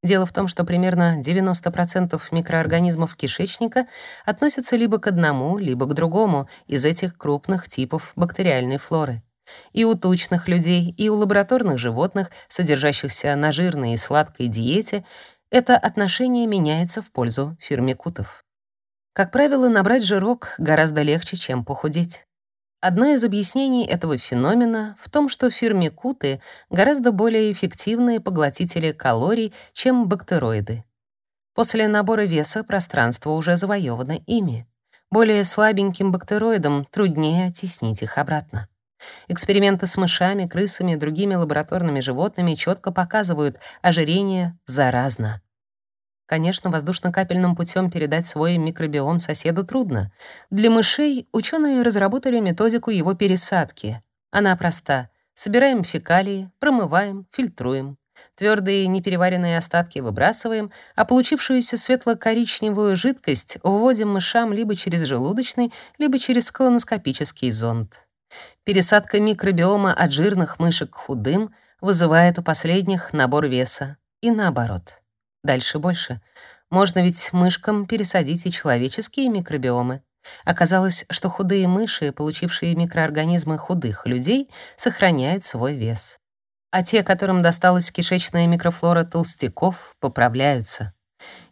Дело в том, что примерно 90% микроорганизмов кишечника относятся либо к одному, либо к другому из этих крупных типов бактериальной флоры. И у тучных людей, и у лабораторных животных, содержащихся на жирной и сладкой диете, это отношение меняется в пользу фирмикутов. Как правило, набрать жирок гораздо легче, чем похудеть. Одно из объяснений этого феномена в том, что фирмикуты гораздо более эффективные поглотители калорий, чем бактероиды. После набора веса пространство уже завоевано ими. Более слабеньким бактероидам труднее оттеснить их обратно. Эксперименты с мышами, крысами и другими лабораторными животными четко показывают, ожирение заразно. Конечно, воздушно-капельным путем передать свой микробиом соседу трудно. Для мышей ученые разработали методику его пересадки. Она проста. Собираем фекалии, промываем, фильтруем. Твердые непереваренные остатки выбрасываем, а получившуюся светло-коричневую жидкость вводим мышам либо через желудочный, либо через колоноскопический зонд. Пересадка микробиома от жирных мышек к худым вызывает у последних набор веса и наоборот. Дальше больше. Можно ведь мышкам пересадить и человеческие микробиомы. Оказалось, что худые мыши, получившие микроорганизмы худых людей, сохраняют свой вес. А те, которым досталась кишечная микрофлора толстяков, поправляются.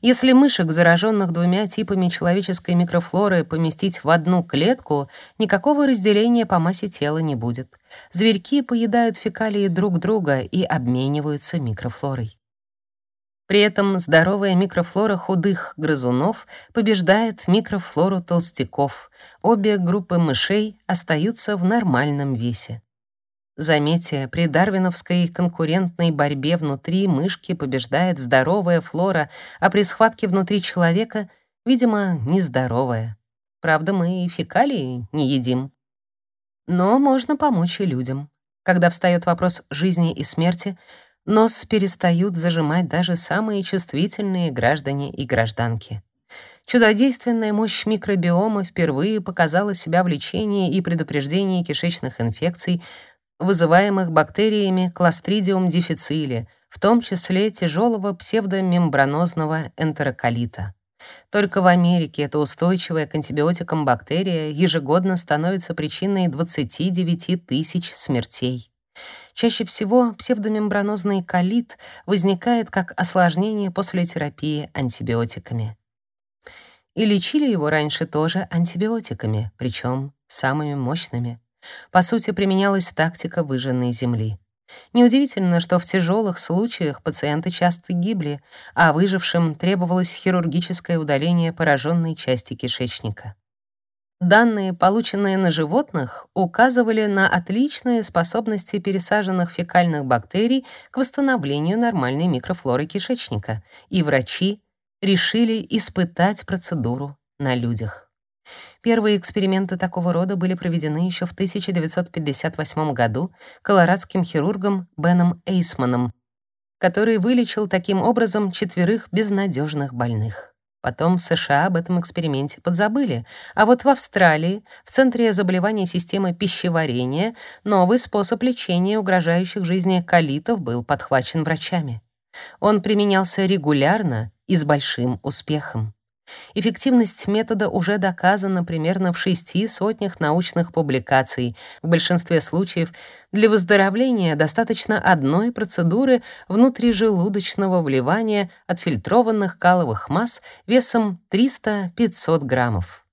Если мышек, зараженных двумя типами человеческой микрофлоры, поместить в одну клетку, никакого разделения по массе тела не будет. Зверьки поедают фекалии друг друга и обмениваются микрофлорой. При этом здоровая микрофлора худых грызунов побеждает микрофлору толстяков. Обе группы мышей остаются в нормальном весе. Заметьте, при дарвиновской конкурентной борьбе внутри мышки побеждает здоровая флора, а при схватке внутри человека, видимо, нездоровая. Правда, мы и фекалии не едим. Но можно помочь и людям. Когда встает вопрос жизни и смерти, Нос перестают зажимать даже самые чувствительные граждане и гражданки. Чудодейственная мощь микробиома впервые показала себя в лечении и предупреждении кишечных инфекций, вызываемых бактериями Clostridium difficile, в том числе тяжелого псевдомембранозного энтероколита. Только в Америке эта устойчивая к антибиотикам бактерия ежегодно становится причиной 29 тысяч смертей. Чаще всего псевдомембранозный колит возникает как осложнение после терапии антибиотиками. И лечили его раньше тоже антибиотиками, причем самыми мощными. По сути, применялась тактика выжженной земли. Неудивительно, что в тяжелых случаях пациенты часто гибли, а выжившим требовалось хирургическое удаление пораженной части кишечника. Данные, полученные на животных, указывали на отличные способности пересаженных фекальных бактерий к восстановлению нормальной микрофлоры кишечника, и врачи решили испытать процедуру на людях. Первые эксперименты такого рода были проведены еще в 1958 году колорадским хирургом Беном Эйсманом, который вылечил таким образом четверых безнадежных больных. Потом в США об этом эксперименте подзабыли, а вот в Австралии, в Центре заболеваний системы пищеварения, новый способ лечения угрожающих жизни колитов был подхвачен врачами. Он применялся регулярно и с большим успехом. Эффективность метода уже доказана примерно в шести сотнях научных публикаций. В большинстве случаев для выздоровления достаточно одной процедуры внутрижелудочного вливания отфильтрованных каловых масс весом 300-500 граммов.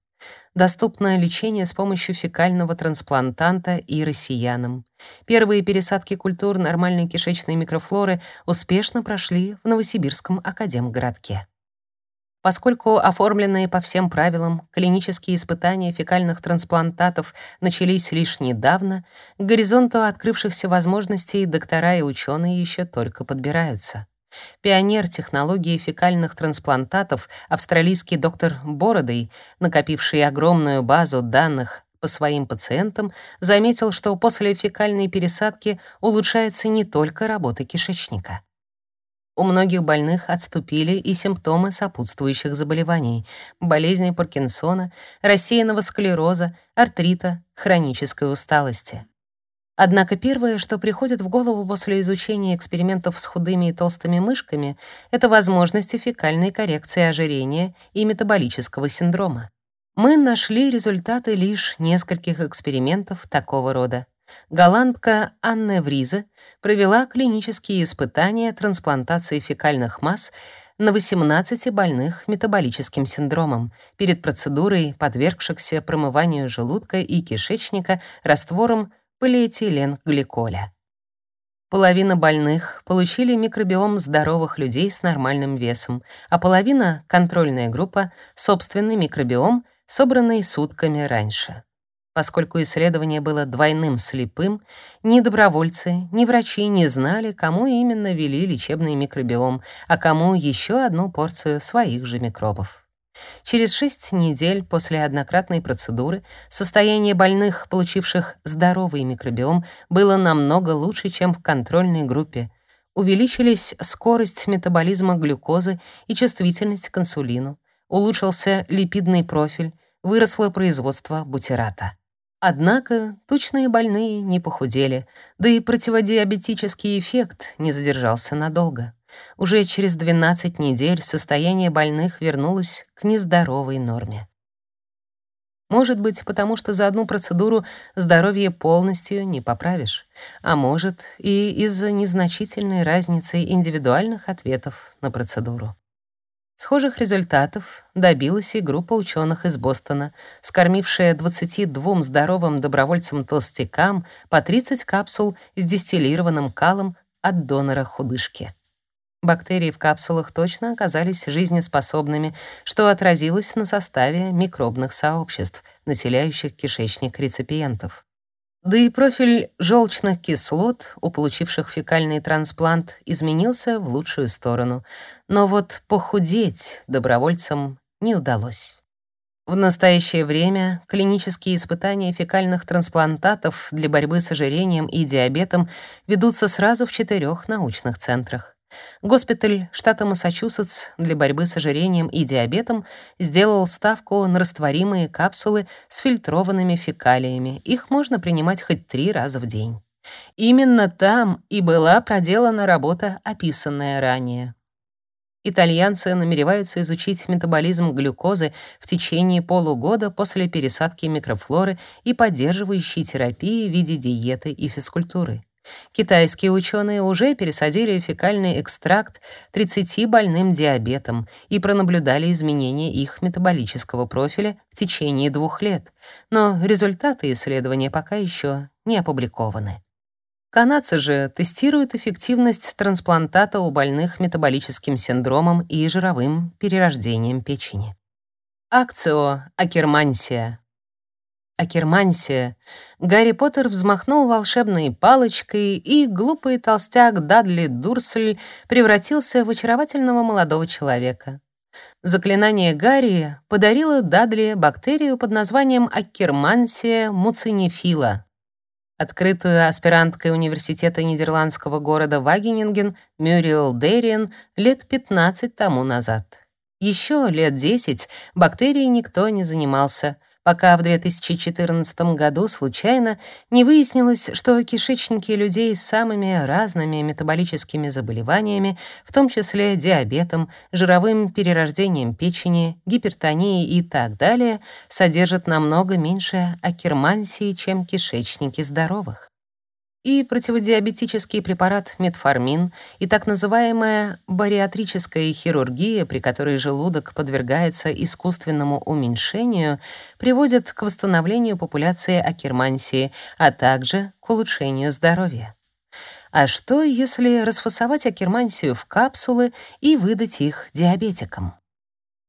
Доступно лечение с помощью фекального трансплантанта и россиянам. Первые пересадки культур нормальной кишечной микрофлоры успешно прошли в Новосибирском академгородке. Поскольку оформленные по всем правилам клинические испытания фекальных трансплантатов начались лишь недавно, к горизонту открывшихся возможностей доктора и ученые еще только подбираются. Пионер технологии фекальных трансплантатов, австралийский доктор Бородой, накопивший огромную базу данных по своим пациентам, заметил, что после фекальной пересадки улучшается не только работа кишечника. У многих больных отступили и симптомы сопутствующих заболеваний: болезни Паркинсона, рассеянного склероза, артрита, хронической усталости. Однако первое, что приходит в голову после изучения экспериментов с худыми и толстыми мышками, это возможности фекальной коррекции ожирения и метаболического синдрома. Мы нашли результаты лишь нескольких экспериментов такого рода. Голландка Анне Вризе провела клинические испытания трансплантации фекальных масс на 18 больных метаболическим синдромом перед процедурой, подвергшихся промыванию желудка и кишечника раствором полиэтиленгликоля. Половина больных получили микробиом здоровых людей с нормальным весом, а половина — контрольная группа, собственный микробиом, собранный сутками раньше. Поскольку исследование было двойным слепым, ни добровольцы, ни врачи не знали, кому именно ввели лечебный микробиом, а кому еще одну порцию своих же микробов. Через шесть недель после однократной процедуры состояние больных, получивших здоровый микробиом, было намного лучше, чем в контрольной группе. Увеличились скорость метаболизма глюкозы и чувствительность к инсулину, улучшился липидный профиль, выросло производство бутирата. Однако тучные больные не похудели, да и противодиабетический эффект не задержался надолго. Уже через 12 недель состояние больных вернулось к нездоровой норме. Может быть, потому что за одну процедуру здоровье полностью не поправишь, а может и из-за незначительной разницы индивидуальных ответов на процедуру. Схожих результатов добилась и группа ученых из Бостона, скормившая 22 здоровым добровольцам-толстякам по 30 капсул с дистиллированным калом от донора худышки. Бактерии в капсулах точно оказались жизнеспособными, что отразилось на составе микробных сообществ, населяющих кишечник реципиентов. Да и профиль желчных кислот у получивших фекальный трансплант изменился в лучшую сторону, но вот похудеть добровольцам не удалось. В настоящее время клинические испытания фекальных трансплантатов для борьбы с ожирением и диабетом ведутся сразу в четырех научных центрах. Госпиталь штата Массачусетс для борьбы с ожирением и диабетом сделал ставку на растворимые капсулы с фильтрованными фекалиями. Их можно принимать хоть три раза в день. Именно там и была проделана работа, описанная ранее. Итальянцы намереваются изучить метаболизм глюкозы в течение полугода после пересадки микрофлоры и поддерживающей терапии в виде диеты и физкультуры. Китайские ученые уже пересадили фекальный экстракт 30 больным диабетом и пронаблюдали изменения их метаболического профиля в течение двух лет, но результаты исследования пока еще не опубликованы. Канадцы же тестируют эффективность трансплантата у больных метаболическим синдромом и жировым перерождением печени. Акцио акермансия Акермансия, Гарри Поттер взмахнул волшебной палочкой, и глупый толстяк Дадли Дурсель превратился в очаровательного молодого человека. Заклинание Гарри подарило Дадли бактерию под названием Аккермансия муцинифила. Открытую аспиранткой университета нидерландского города Вагенинген Мюрриел Дерриен лет 15 тому назад. Еще лет 10 бактерией никто не занимался — пока в 2014 году случайно не выяснилось, что кишечники людей с самыми разными метаболическими заболеваниями, в том числе диабетом, жировым перерождением печени, гипертонией и так далее, содержат намного меньше акермансии, чем кишечники здоровых и противодиабетический препарат метформин, и так называемая бариатрическая хирургия, при которой желудок подвергается искусственному уменьшению, приводят к восстановлению популяции акермансии, а также к улучшению здоровья. А что, если расфасовать акермансию в капсулы и выдать их диабетикам?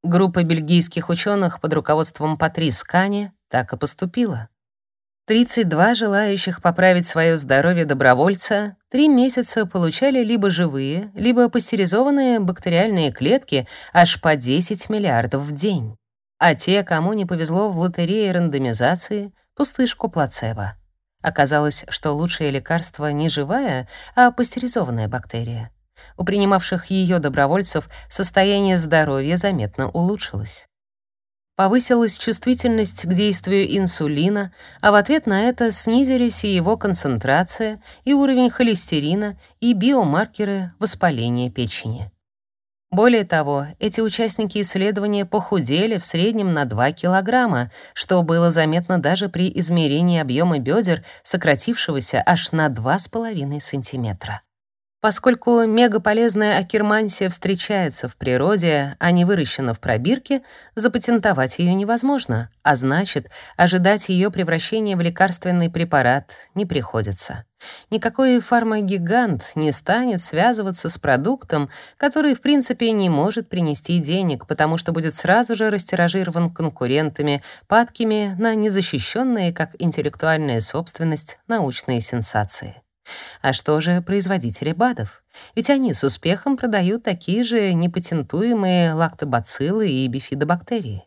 Группа бельгийских ученых под руководством Патрис Кани так и поступила. 32 желающих поправить свое здоровье добровольца три месяца получали либо живые, либо пастеризованные бактериальные клетки аж по 10 миллиардов в день. А те, кому не повезло в лотерее рандомизации, пустышку плацебо. Оказалось, что лучшее лекарство не живая, а пастеризованная бактерия. У принимавших ее добровольцев состояние здоровья заметно улучшилось. Повысилась чувствительность к действию инсулина, а в ответ на это снизились и его концентрация, и уровень холестерина, и биомаркеры воспаления печени. Более того, эти участники исследования похудели в среднем на 2 килограмма, что было заметно даже при измерении объема бедер, сократившегося аж на 2,5 сантиметра. Поскольку мегаполезная акермансия встречается в природе, а не выращена в пробирке, запатентовать ее невозможно, а значит, ожидать ее превращения в лекарственный препарат не приходится. Никакой фармагигант не станет связываться с продуктом, который в принципе не может принести денег, потому что будет сразу же растиражирован конкурентами, падкими на незащищенные как интеллектуальная собственность научные сенсации. А что же производители БАДов? Ведь они с успехом продают такие же непатентуемые лактобациллы и бифидобактерии.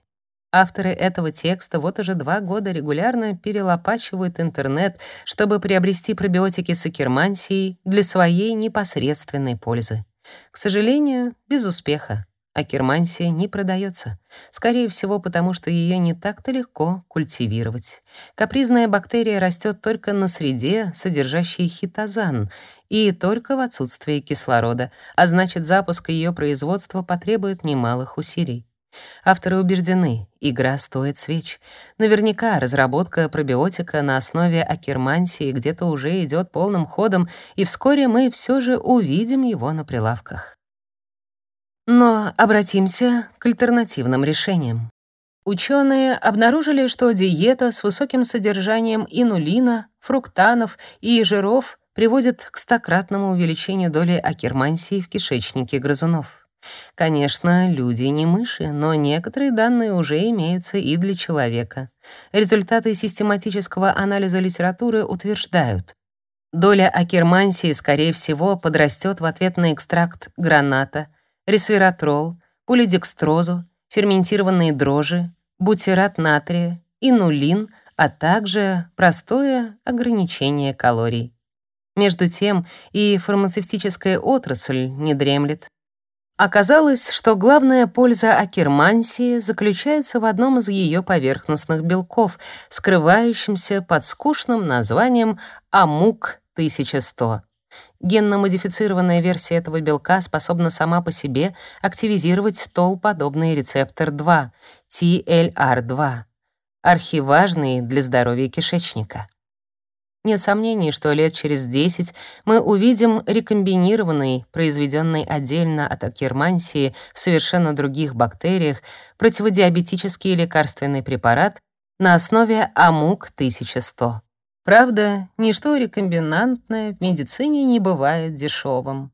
Авторы этого текста вот уже два года регулярно перелопачивают интернет, чтобы приобрести пробиотики с акермансией для своей непосредственной пользы. К сожалению, без успеха а кермансия не продается. Скорее всего, потому что ее не так-то легко культивировать. Капризная бактерия растет только на среде, содержащей хитозан, и только в отсутствии кислорода, а значит, запуск ее производства потребует немалых усилий. Авторы убеждены, игра стоит свеч. Наверняка разработка пробиотика на основе акермансии где-то уже идет полным ходом, и вскоре мы все же увидим его на прилавках. Но обратимся к альтернативным решениям. Ученые обнаружили, что диета с высоким содержанием инулина, фруктанов и жиров приводит к стократному увеличению доли акермансии в кишечнике грызунов. Конечно, люди не мыши, но некоторые данные уже имеются и для человека. Результаты систематического анализа литературы утверждают, доля акермансии, скорее всего, подрастет в ответ на экстракт граната — ресвератрол, полидекстрозу, ферментированные дрожжи, бутират натрия, инулин, а также простое ограничение калорий. Между тем и фармацевтическая отрасль не дремлет. Оказалось, что главная польза акермансии заключается в одном из ее поверхностных белков, скрывающемся под скучным названием АМУК-1100. Генно-модифицированная версия этого белка способна сама по себе активизировать тол-подобный рецептор 2, TLR2, архиважный для здоровья кишечника. Нет сомнений, что лет через 10 мы увидим рекомбинированный, произведенный отдельно от акермансии в совершенно других бактериях, противодиабетический лекарственный препарат на основе АМУК-1100. Правда, ничто рекомбинантное в медицине не бывает дешевым.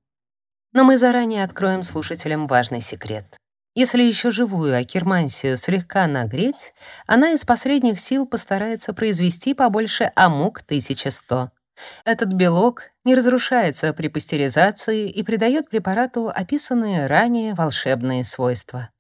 Но мы заранее откроем слушателям важный секрет. Если еще живую акермансию слегка нагреть, она из последних сил постарается произвести побольше АМУК-1100. Этот белок не разрушается при пастеризации и придает препарату описанные ранее волшебные свойства.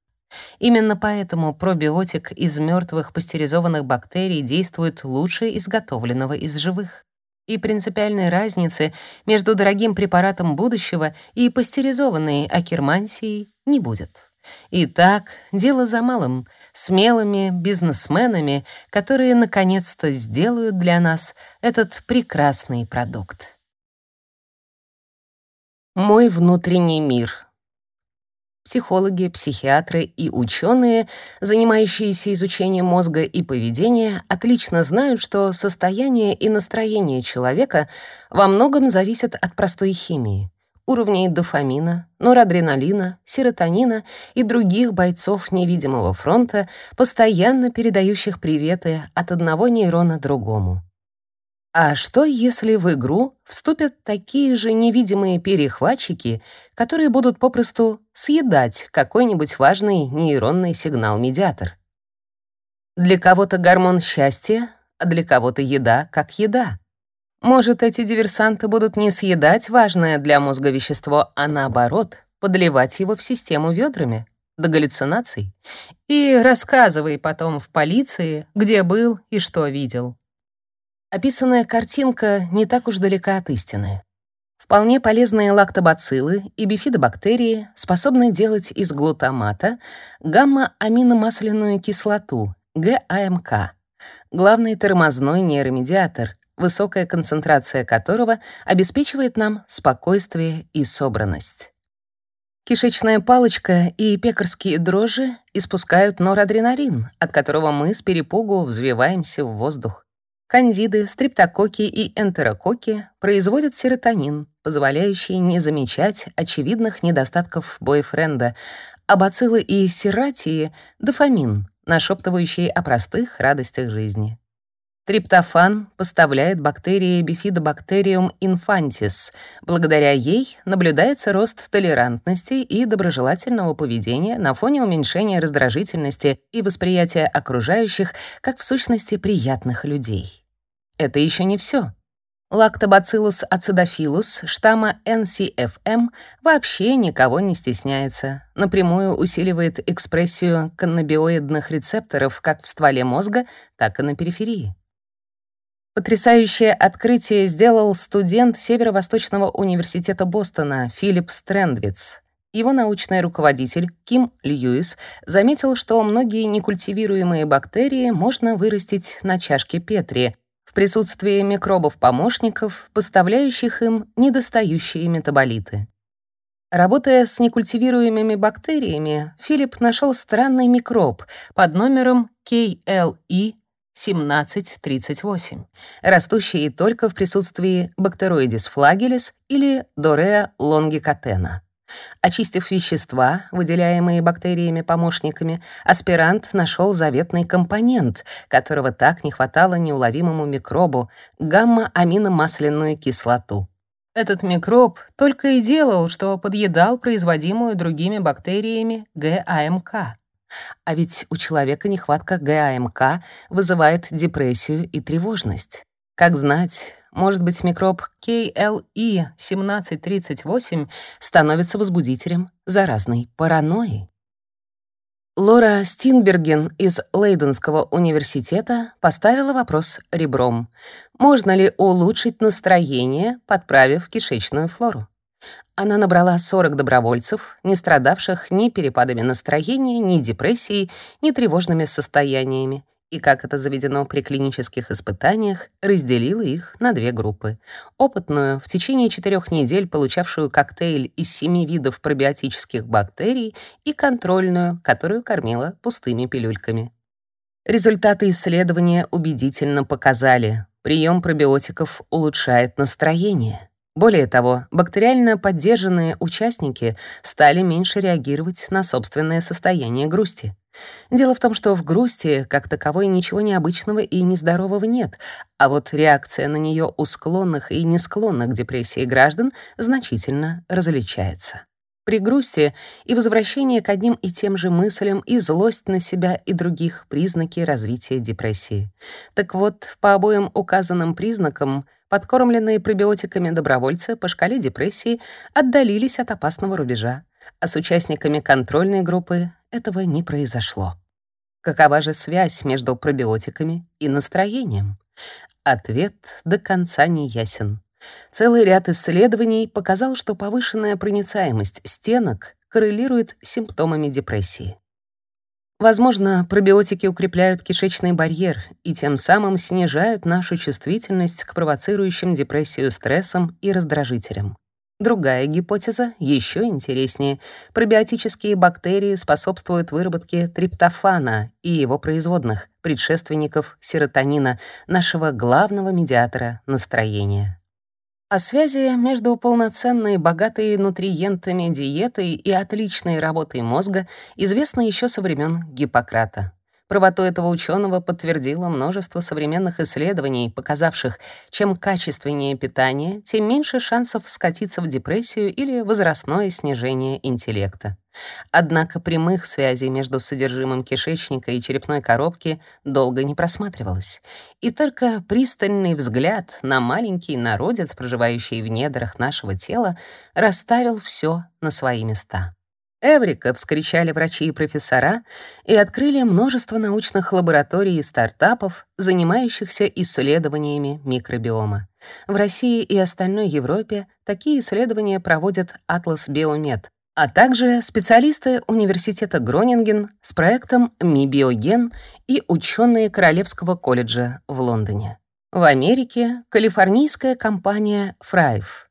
Именно поэтому пробиотик из мертвых пастеризованных бактерий действует лучше изготовленного из живых. И принципиальной разницы между дорогим препаратом будущего и пастеризованной акермансией не будет. Итак, дело за малым — смелыми бизнесменами, которые наконец-то сделают для нас этот прекрасный продукт. Мой внутренний мир — Психологи, психиатры и ученые, занимающиеся изучением мозга и поведения, отлично знают, что состояние и настроение человека во многом зависят от простой химии уровней дофамина, норадреналина, серотонина и других бойцов невидимого фронта, постоянно передающих приветы от одного нейрона другому. А что, если в игру вступят такие же невидимые перехватчики, которые будут попросту съедать какой-нибудь важный нейронный сигнал-медиатор? Для кого-то гормон счастья, а для кого-то еда как еда. Может, эти диверсанты будут не съедать важное для мозга вещество, а наоборот, подливать его в систему ведрами до галлюцинаций. И рассказывай потом в полиции, где был и что видел. Описанная картинка не так уж далека от истины. Вполне полезные лактобациллы и бифидобактерии способны делать из глутамата гамма-аминомасляную кислоту, ГАМК, главный тормозной нейромедиатор, высокая концентрация которого обеспечивает нам спокойствие и собранность. Кишечная палочка и пекарские дрожжи испускают норадреналин, от которого мы с перепугу взвиваемся в воздух. Кандиды, стрептококки и энтерококки производят серотонин, позволяющий не замечать очевидных недостатков бойфренда, а бациллы и сератии — дофамин, нашептывающий о простых радостях жизни. Триптофан поставляет бактерии Bifidobacterium infantis. Благодаря ей наблюдается рост толерантности и доброжелательного поведения на фоне уменьшения раздражительности и восприятия окружающих как в сущности приятных людей. Это еще не все. Lactobacillus acidophilus штамма NCFM вообще никого не стесняется, напрямую усиливает экспрессию каннабиоидных рецепторов как в стволе мозга, так и на периферии. Потрясающее открытие сделал студент Северо-Восточного университета Бостона Филипп Стрэндвиц. Его научный руководитель Ким Льюис заметил, что многие некультивируемые бактерии можно вырастить на чашке Петри в присутствии микробов-помощников, поставляющих им недостающие метаболиты. Работая с некультивируемыми бактериями, Филипп нашел странный микроб под номером KLE 1738, растущие только в присутствии Bacteroides flagellis или Dorea longicatena. Очистив вещества, выделяемые бактериями-помощниками, аспирант нашел заветный компонент, которого так не хватало неуловимому микробу — гамма-аминомасляную кислоту. Этот микроб только и делал, что подъедал производимую другими бактериями ГАМК. А ведь у человека нехватка ГАМК вызывает депрессию и тревожность. Как знать, может быть, микроб KLE1738 становится возбудителем заразной паранойи. Лора Стинберген из Лейденского университета поставила вопрос ребром. Можно ли улучшить настроение, подправив кишечную флору? Она набрала 40 добровольцев, не страдавших ни перепадами настроения, ни депрессией, ни тревожными состояниями, и, как это заведено при клинических испытаниях, разделила их на две группы. Опытную, в течение четырех недель получавшую коктейль из семи видов пробиотических бактерий, и контрольную, которую кормила пустыми пилюльками. Результаты исследования убедительно показали, прием пробиотиков улучшает настроение. Более того, бактериально поддержанные участники стали меньше реагировать на собственное состояние грусти. Дело в том, что в грусти, как таковой, ничего необычного и нездорового нет, а вот реакция на нее у склонных и не склонных к депрессии граждан значительно различается. При грусти и возвращении к одним и тем же мыслям и злость на себя и других признаки развития депрессии. Так вот, по обоим указанным признакам подкормленные пробиотиками добровольцы по шкале депрессии отдалились от опасного рубежа, а с участниками контрольной группы этого не произошло. Какова же связь между пробиотиками и настроением? Ответ до конца не ясен. Целый ряд исследований показал, что повышенная проницаемость стенок, коррелирует с симптомами депрессии. Возможно, пробиотики укрепляют кишечный барьер и тем самым снижают нашу чувствительность к провоцирующим депрессию стрессам и раздражителям. Другая гипотеза еще интереснее. Пробиотические бактерии способствуют выработке триптофана и его производных, предшественников серотонина, нашего главного медиатора настроения. О связи между полноценной, богатой нутриентами диетой и отличной работой мозга известно еще со времен Гиппократа. Правоту этого ученого подтвердило множество современных исследований, показавших, чем качественнее питание, тем меньше шансов скатиться в депрессию или возрастное снижение интеллекта. Однако прямых связей между содержимым кишечника и черепной коробки долго не просматривалось. И только пристальный взгляд на маленький народец, проживающий в недрах нашего тела, расставил все на свои места. «Эврика!» — вскричали врачи и профессора и открыли множество научных лабораторий и стартапов, занимающихся исследованиями микробиома. В России и остальной Европе такие исследования проводят Atlas Biomed, а также специалисты Университета Гронинген с проектом «Мибиоген» и ученые Королевского колледжа в Лондоне. В Америке — калифорнийская компания Thrive.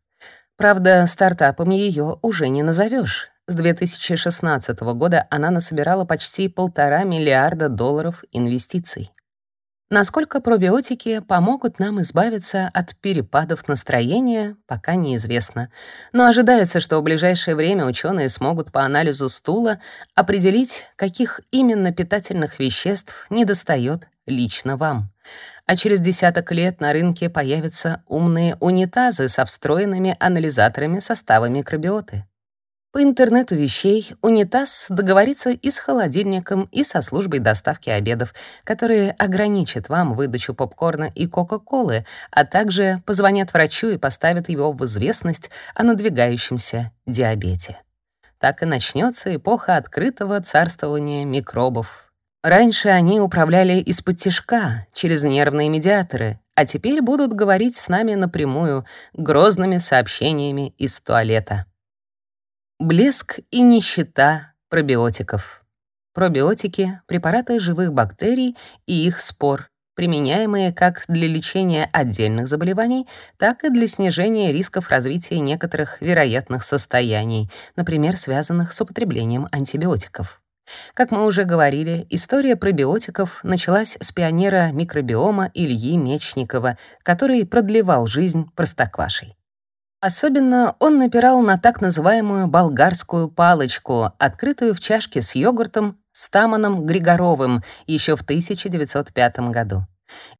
Правда, стартапом ее уже не назовешь. С 2016 года она насобирала почти полтора миллиарда долларов инвестиций. Насколько пробиотики помогут нам избавиться от перепадов настроения, пока неизвестно. Но ожидается, что в ближайшее время ученые смогут по анализу стула определить, каких именно питательных веществ недостает лично вам. А через десяток лет на рынке появятся умные унитазы со встроенными анализаторами состава микробиоты. По интернету вещей унитаз договорится и с холодильником, и со службой доставки обедов, которые ограничат вам выдачу попкорна и кока-колы, а также позвонят врачу и поставят его в известность о надвигающемся диабете. Так и начнется эпоха открытого царствования микробов. Раньше они управляли из-под тишка, через нервные медиаторы, а теперь будут говорить с нами напрямую, грозными сообщениями из туалета. Блеск и нищета пробиотиков. Пробиотики — препараты живых бактерий и их спор, применяемые как для лечения отдельных заболеваний, так и для снижения рисков развития некоторых вероятных состояний, например, связанных с употреблением антибиотиков. Как мы уже говорили, история пробиотиков началась с пионера микробиома Ильи Мечникова, который продлевал жизнь простоквашей. Особенно он напирал на так называемую болгарскую палочку, открытую в чашке с йогуртом Стаманом Григоровым еще в 1905 году.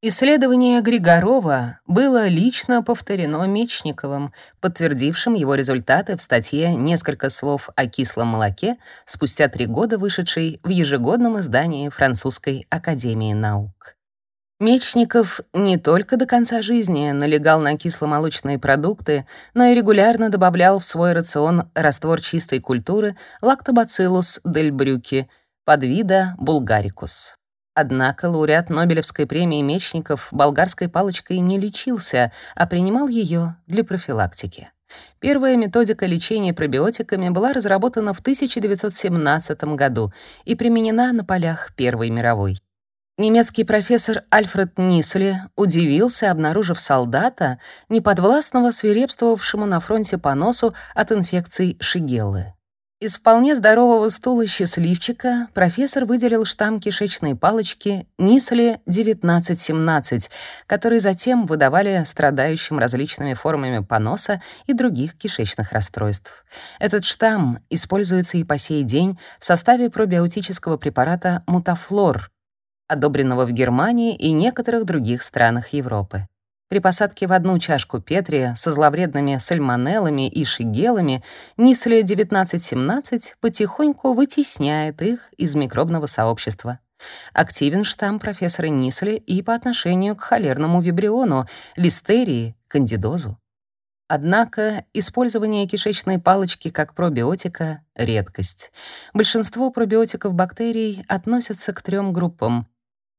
Исследование Григорова было лично повторено Мечниковым, подтвердившим его результаты в статье «Несколько слов о кислом молоке», спустя три года вышедшей в ежегодном издании Французской академии наук. Мечников не только до конца жизни налегал на кисломолочные продукты, но и регулярно добавлял в свой рацион раствор чистой культуры Lactobacillus delbrueckii подвида Bulgaricus. Однако лауреат Нобелевской премии Мечников болгарской палочкой не лечился, а принимал ее для профилактики. Первая методика лечения пробиотиками была разработана в 1917 году и применена на полях Первой мировой. Немецкий профессор Альфред Нисли удивился, обнаружив солдата, неподвластного свирепствовавшему на фронте по носу от инфекций шигеллы. Из вполне здорового стула счастливчика профессор выделил штамм кишечной палочки Нисли 1917, который затем выдавали страдающим различными формами поноса и других кишечных расстройств. Этот штамм используется и по сей день в составе пробиотического препарата Мутафлор, одобренного в Германии и некоторых других странах Европы. При посадке в одну чашку Петри со зловредными сальмонеллами и шигелами Нисли 1917 потихоньку вытесняет их из микробного сообщества. Активен штамм профессора Нисли и по отношению к холерному вибриону, листерии, кандидозу. Однако использование кишечной палочки как пробиотика — редкость. Большинство пробиотиков бактерий относятся к трем группам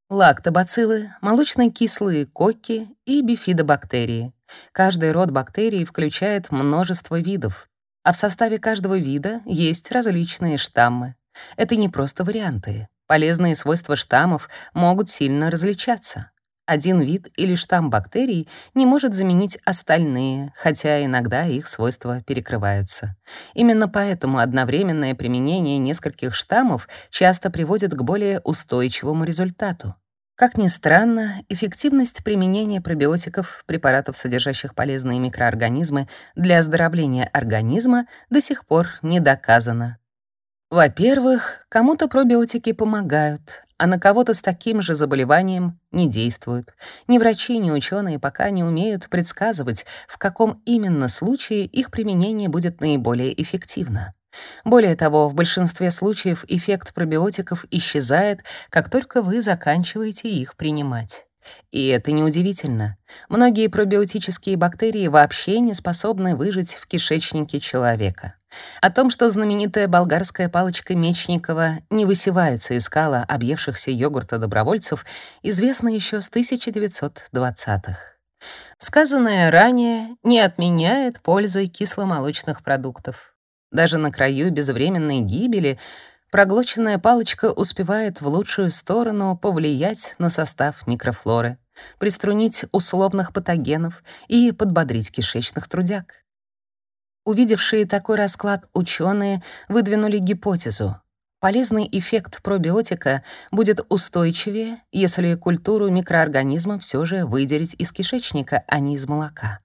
лактобациллы, молочно-кислые коки и бифидобактерии. Каждый род бактерий включает множество видов. а в составе каждого вида есть различные штаммы. Это не просто варианты. Полезные свойства штаммов могут сильно различаться. Один вид или штамм бактерий не может заменить остальные, хотя иногда их свойства перекрываются. Именно поэтому одновременное применение нескольких штаммов часто приводит к более устойчивому результату. Как ни странно, эффективность применения пробиотиков, препаратов, содержащих полезные микроорганизмы, для оздоровления организма до сих пор не доказана. Во-первых, кому-то пробиотики помогают, а на кого-то с таким же заболеванием не действуют. Ни врачи, ни ученые пока не умеют предсказывать, в каком именно случае их применение будет наиболее эффективно. Более того, в большинстве случаев эффект пробиотиков исчезает, как только вы заканчиваете их принимать. И это неудивительно. Многие пробиотические бактерии вообще не способны выжить в кишечнике человека. О том, что знаменитая болгарская палочка Мечникова не высевается из скала объевшихся йогурта добровольцев, известно еще с 1920-х. Сказанное ранее не отменяет пользы кисломолочных продуктов. Даже на краю безвременной гибели проглоченная палочка успевает в лучшую сторону повлиять на состав микрофлоры, приструнить условных патогенов и подбодрить кишечных трудяг. Увидевшие такой расклад ученые выдвинули гипотезу. Полезный эффект пробиотика будет устойчивее, если культуру микроорганизма все же выделить из кишечника, а не из молока.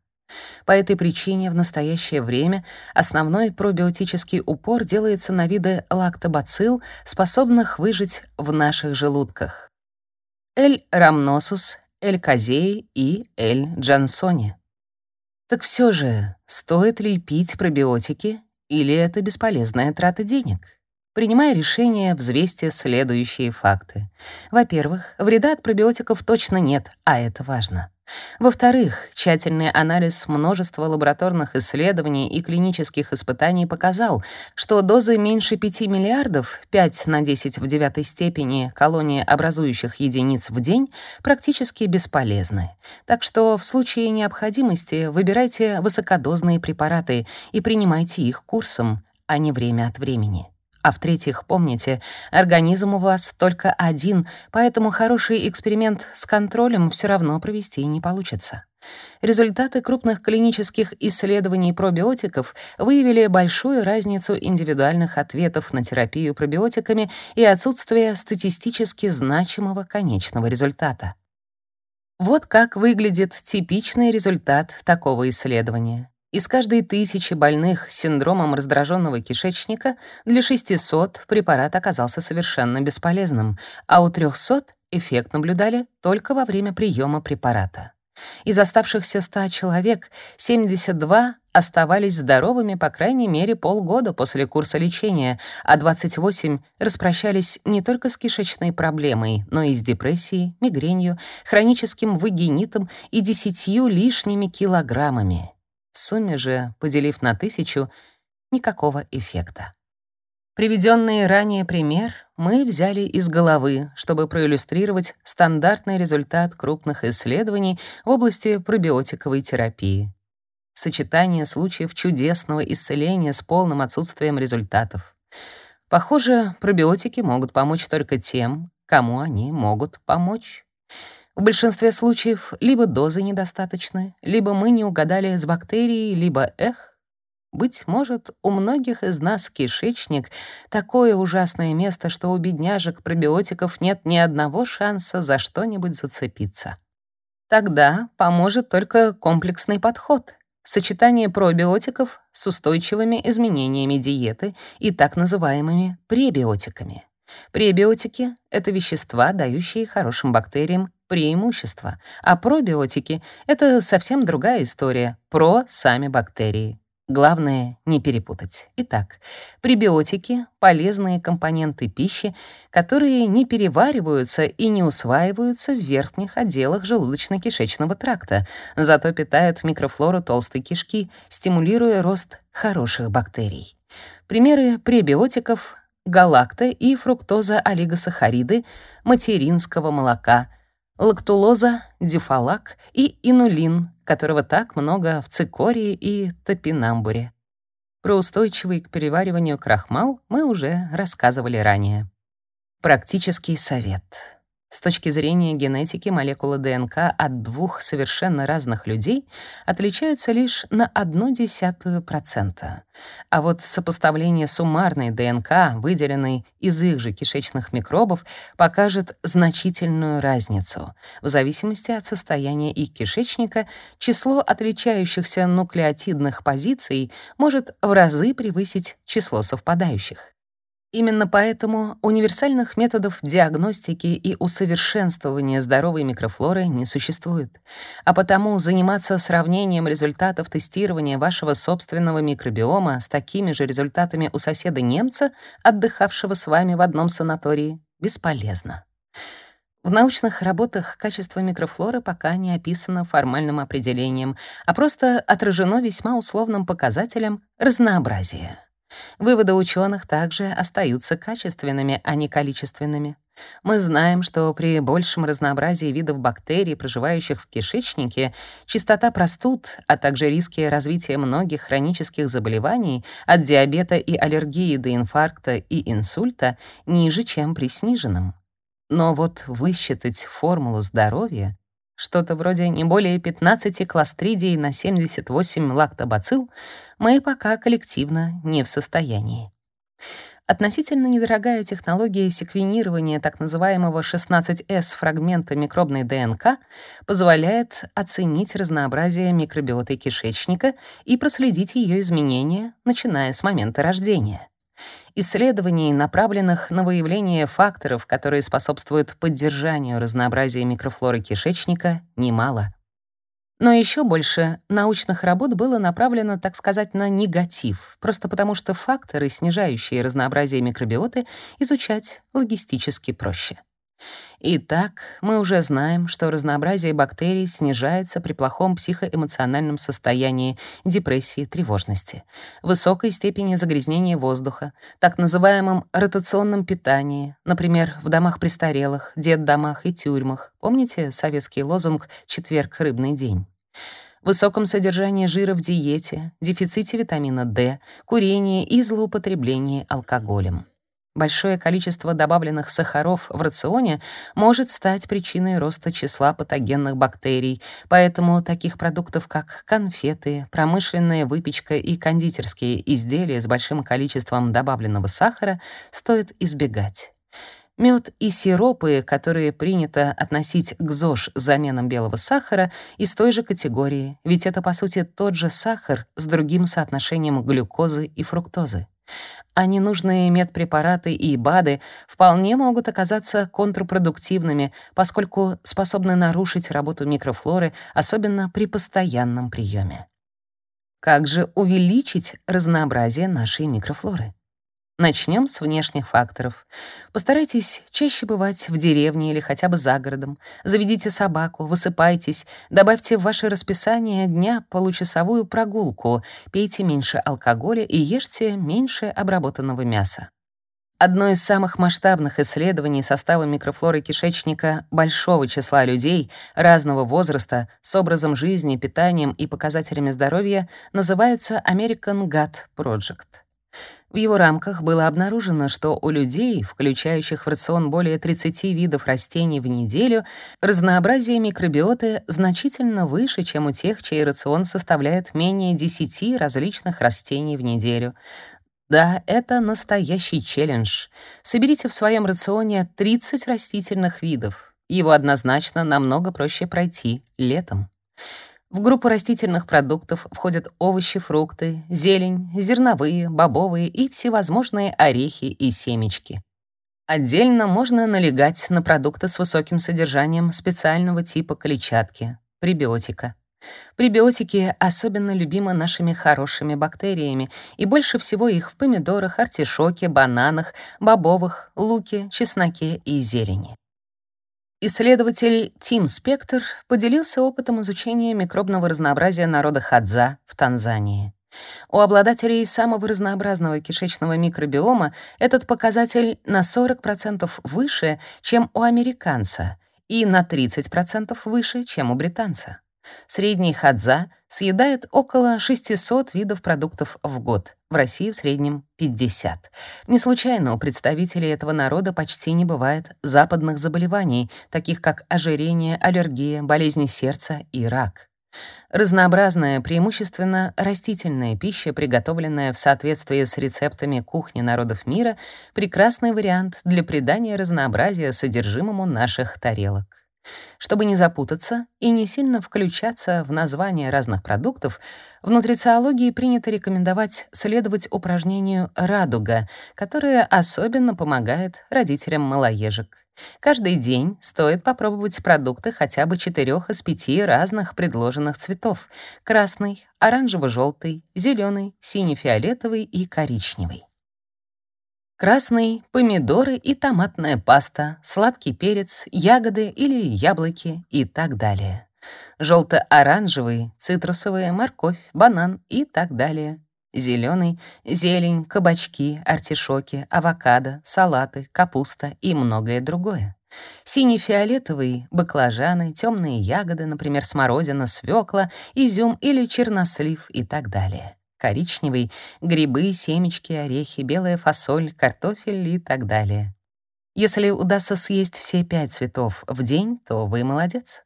По этой причине в настоящее время основной пробиотический упор делается на виды лактобацилл, способных выжить в наших желудках. L. rhamnosus, L. casei и L. jansoni. Так все же, стоит ли пить пробиотики или это бесполезная трата денег? Принимая решение, взвесьте следующие факты. Во-первых, вреда от пробиотиков точно нет, а это важно. Во-вторых, тщательный анализ множества лабораторных исследований и клинических испытаний показал, что дозы меньше 5 миллиардов, 5 на 10 в девятой степени колонии образующих единиц в день, практически бесполезны. Так что в случае необходимости выбирайте высокодозные препараты и принимайте их курсом, а не время от времени. А в-третьих, помните, организм у вас только один, поэтому хороший эксперимент с контролем все равно провести не получится. Результаты крупных клинических исследований пробиотиков выявили большую разницу индивидуальных ответов на терапию пробиотиками и отсутствие статистически значимого конечного результата. Вот как выглядит типичный результат такого исследования. Из каждой тысячи больных с синдромом раздраженного кишечника для 600 препарат оказался совершенно бесполезным, а у 300 эффект наблюдали только во время приема препарата. Из оставшихся 100 человек 72 оставались здоровыми по крайней мере полгода после курса лечения, а 28 распрощались не только с кишечной проблемой, но и с депрессией, мигренью, хроническим вагинитом и десятью лишними килограммами. В сумме же, поделив на тысячу, никакого эффекта. Приведенный ранее пример мы взяли из головы, чтобы проиллюстрировать стандартный результат крупных исследований в области пробиотиковой терапии. Сочетание случаев чудесного исцеления с полным отсутствием результатов. Похоже, пробиотики могут помочь только тем, кому они могут помочь. В большинстве случаев либо дозы недостаточны, либо мы не угадали с бактерией, либо эх, быть может, у многих из нас кишечник — такое ужасное место, что у бедняжек пробиотиков нет ни одного шанса за что-нибудь зацепиться. Тогда поможет только комплексный подход — сочетание пробиотиков с устойчивыми изменениями диеты и так называемыми пребиотиками. Пребиотики — это вещества, дающие хорошим бактериям преимущества, а пробиотики — это совсем другая история, про сами бактерии. Главное — не перепутать. Итак, пребиотики — полезные компоненты пищи, которые не перевариваются и не усваиваются в верхних отделах желудочно-кишечного тракта, зато питают микрофлору толстой кишки, стимулируя рост хороших бактерий. Примеры пребиотиков — галакта и фруктоза-олигосахариды материнского молока — лактулоза, дюфалак и инулин, которого так много в цикории и топинамбуре. Про устойчивый к перевариванию крахмал мы уже рассказывали ранее. Практический совет. С точки зрения генетики молекулы ДНК от двух совершенно разных людей отличаются лишь на процента, А вот сопоставление суммарной ДНК, выделенной из их же кишечных микробов, покажет значительную разницу. В зависимости от состояния их кишечника, число отличающихся нуклеотидных позиций может в разы превысить число совпадающих. Именно поэтому универсальных методов диагностики и усовершенствования здоровой микрофлоры не существует. А потому заниматься сравнением результатов тестирования вашего собственного микробиома с такими же результатами у соседа-немца, отдыхавшего с вами в одном санатории, бесполезно. В научных работах качество микрофлоры пока не описано формальным определением, а просто отражено весьма условным показателем разнообразия. Выводы ученых также остаются качественными, а не количественными. Мы знаем, что при большем разнообразии видов бактерий, проживающих в кишечнике, частота простуд, а также риски развития многих хронических заболеваний от диабета и аллергии до инфаркта и инсульта ниже, чем при сниженном. Но вот высчитать формулу здоровья что-то вроде не более 15 кластридий на 78 лактобацилл мы пока коллективно не в состоянии. Относительно недорогая технология секвенирования так называемого 16S фрагмента микробной ДНК позволяет оценить разнообразие микробиоты кишечника и проследить ее изменения, начиная с момента рождения. Исследований, направленных на выявление факторов, которые способствуют поддержанию разнообразия микрофлоры кишечника, немало. Но еще больше научных работ было направлено, так сказать, на негатив, просто потому что факторы, снижающие разнообразие микробиоты, изучать логистически проще. Итак, мы уже знаем, что разнообразие бактерий снижается при плохом психоэмоциональном состоянии, депрессии, тревожности, высокой степени загрязнения воздуха, так называемом ротационном питании, например, в домах престарелых, детдомах и тюрьмах. Помните советский лозунг «Четверг — рыбный день»? высоком содержании жира в диете, дефиците витамина D, курении и злоупотреблении алкоголем. Большое количество добавленных сахаров в рационе может стать причиной роста числа патогенных бактерий, поэтому таких продуктов, как конфеты, промышленная выпечка и кондитерские изделия с большим количеством добавленного сахара стоит избегать. Мед и сиропы, которые принято относить к ЗОЖ с заменом белого сахара, из той же категории, ведь это, по сути, тот же сахар с другим соотношением глюкозы и фруктозы а ненужные медпрепараты и БАДы вполне могут оказаться контрпродуктивными, поскольку способны нарушить работу микрофлоры, особенно при постоянном приеме. Как же увеличить разнообразие нашей микрофлоры? Начнем с внешних факторов. Постарайтесь чаще бывать в деревне или хотя бы за городом. Заведите собаку, высыпайтесь, добавьте в ваше расписание дня получасовую прогулку, пейте меньше алкоголя и ешьте меньше обработанного мяса. Одно из самых масштабных исследований состава микрофлоры кишечника большого числа людей разного возраста с образом жизни, питанием и показателями здоровья называется American Gut Project. В его рамках было обнаружено, что у людей, включающих в рацион более 30 видов растений в неделю, разнообразие микробиоты значительно выше, чем у тех, чей рацион составляет менее 10 различных растений в неделю. Да, это настоящий челлендж. Соберите в своем рационе 30 растительных видов. Его однозначно намного проще пройти летом. В группу растительных продуктов входят овощи, фрукты, зелень, зерновые, бобовые и всевозможные орехи и семечки. Отдельно можно налегать на продукты с высоким содержанием специального типа клетчатки — пребиотика. Пребиотики особенно любимы нашими хорошими бактериями, и больше всего их в помидорах, артишоке, бананах, бобовых, луке, чесноке и зелени. Исследователь Тим Спектр поделился опытом изучения микробного разнообразия народа Хадза в Танзании. У обладателей самого разнообразного кишечного микробиома этот показатель на 40% выше, чем у американца, и на 30% выше, чем у британца. Средний хадза съедает около 600 видов продуктов в год, в России в среднем 50. Не случайно у представителей этого народа почти не бывает западных заболеваний, таких как ожирение, аллергия, болезни сердца и рак. Разнообразная, преимущественно растительная пища, приготовленная в соответствии с рецептами кухни народов мира, прекрасный вариант для придания разнообразия содержимому наших тарелок. Чтобы не запутаться и не сильно включаться в названия разных продуктов, в нутрициологии принято рекомендовать следовать упражнению «Радуга», которое особенно помогает родителям малоежек. Каждый день стоит попробовать продукты хотя бы четырех из пяти разных предложенных цветов: красный, оранжево-желтый, зеленый, сине-фиолетовый и коричневый. Красный, помидоры и томатная паста, сладкий перец, ягоды или яблоки и так далее. Желто-оранжевый, цитрусовые, морковь, банан и так далее. Зеленый — зелень, кабачки, артишоки, авокадо, салаты, капуста и многое другое. Синий-фиолетовый — баклажаны, темные ягоды, например, смородина, свекла, изюм или чернослив и так далее коричневый — грибы, семечки, орехи, белая фасоль, картофель и так далее. Если удастся съесть все пять цветов в день, то вы молодец.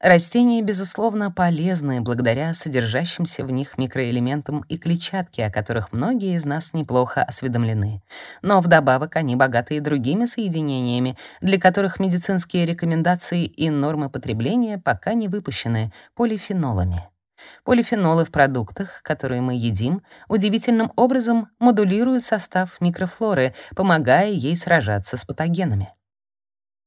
Растения, безусловно, полезны благодаря содержащимся в них микроэлементам и клетчатке, о которых многие из нас неплохо осведомлены. Но вдобавок они богаты и другими соединениями, для которых медицинские рекомендации и нормы потребления пока не выпущены полифенолами. Полифенолы в продуктах, которые мы едим, удивительным образом модулируют состав микрофлоры, помогая ей сражаться с патогенами.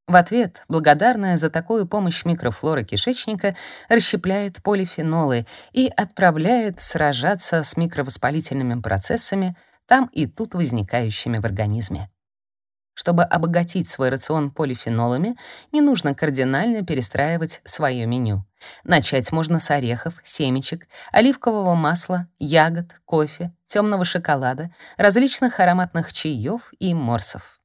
В ответ, благодарная за такую помощь микрофлора кишечника расщепляет полифенолы и отправляет сражаться с микровоспалительными процессами, там и тут возникающими в организме. Чтобы обогатить свой рацион полифенолами, не нужно кардинально перестраивать свое меню. Начать можно с орехов, семечек, оливкового масла, ягод, кофе, темного шоколада, различных ароматных чаев и морсов.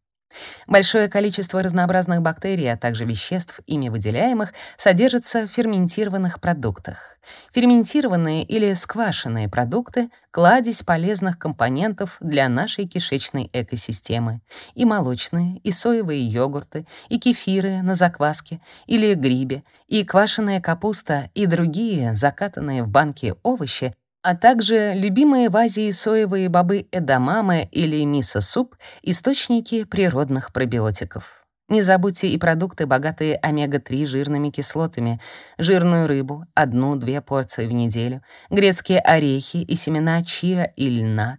Большое количество разнообразных бактерий, а также веществ, ими выделяемых, содержится в ферментированных продуктах. Ферментированные или сквашенные продукты — кладезь полезных компонентов для нашей кишечной экосистемы. И молочные, и соевые йогурты, и кефиры на закваске или грибе, и квашеная капуста, и другие закатанные в банки овощи а также любимые в Азии соевые бобы эдамаме или мисо-суп — источники природных пробиотиков. Не забудьте и продукты, богатые омега-3 жирными кислотами, жирную рыбу, одну-две порции в неделю, грецкие орехи и семена чиа и льна.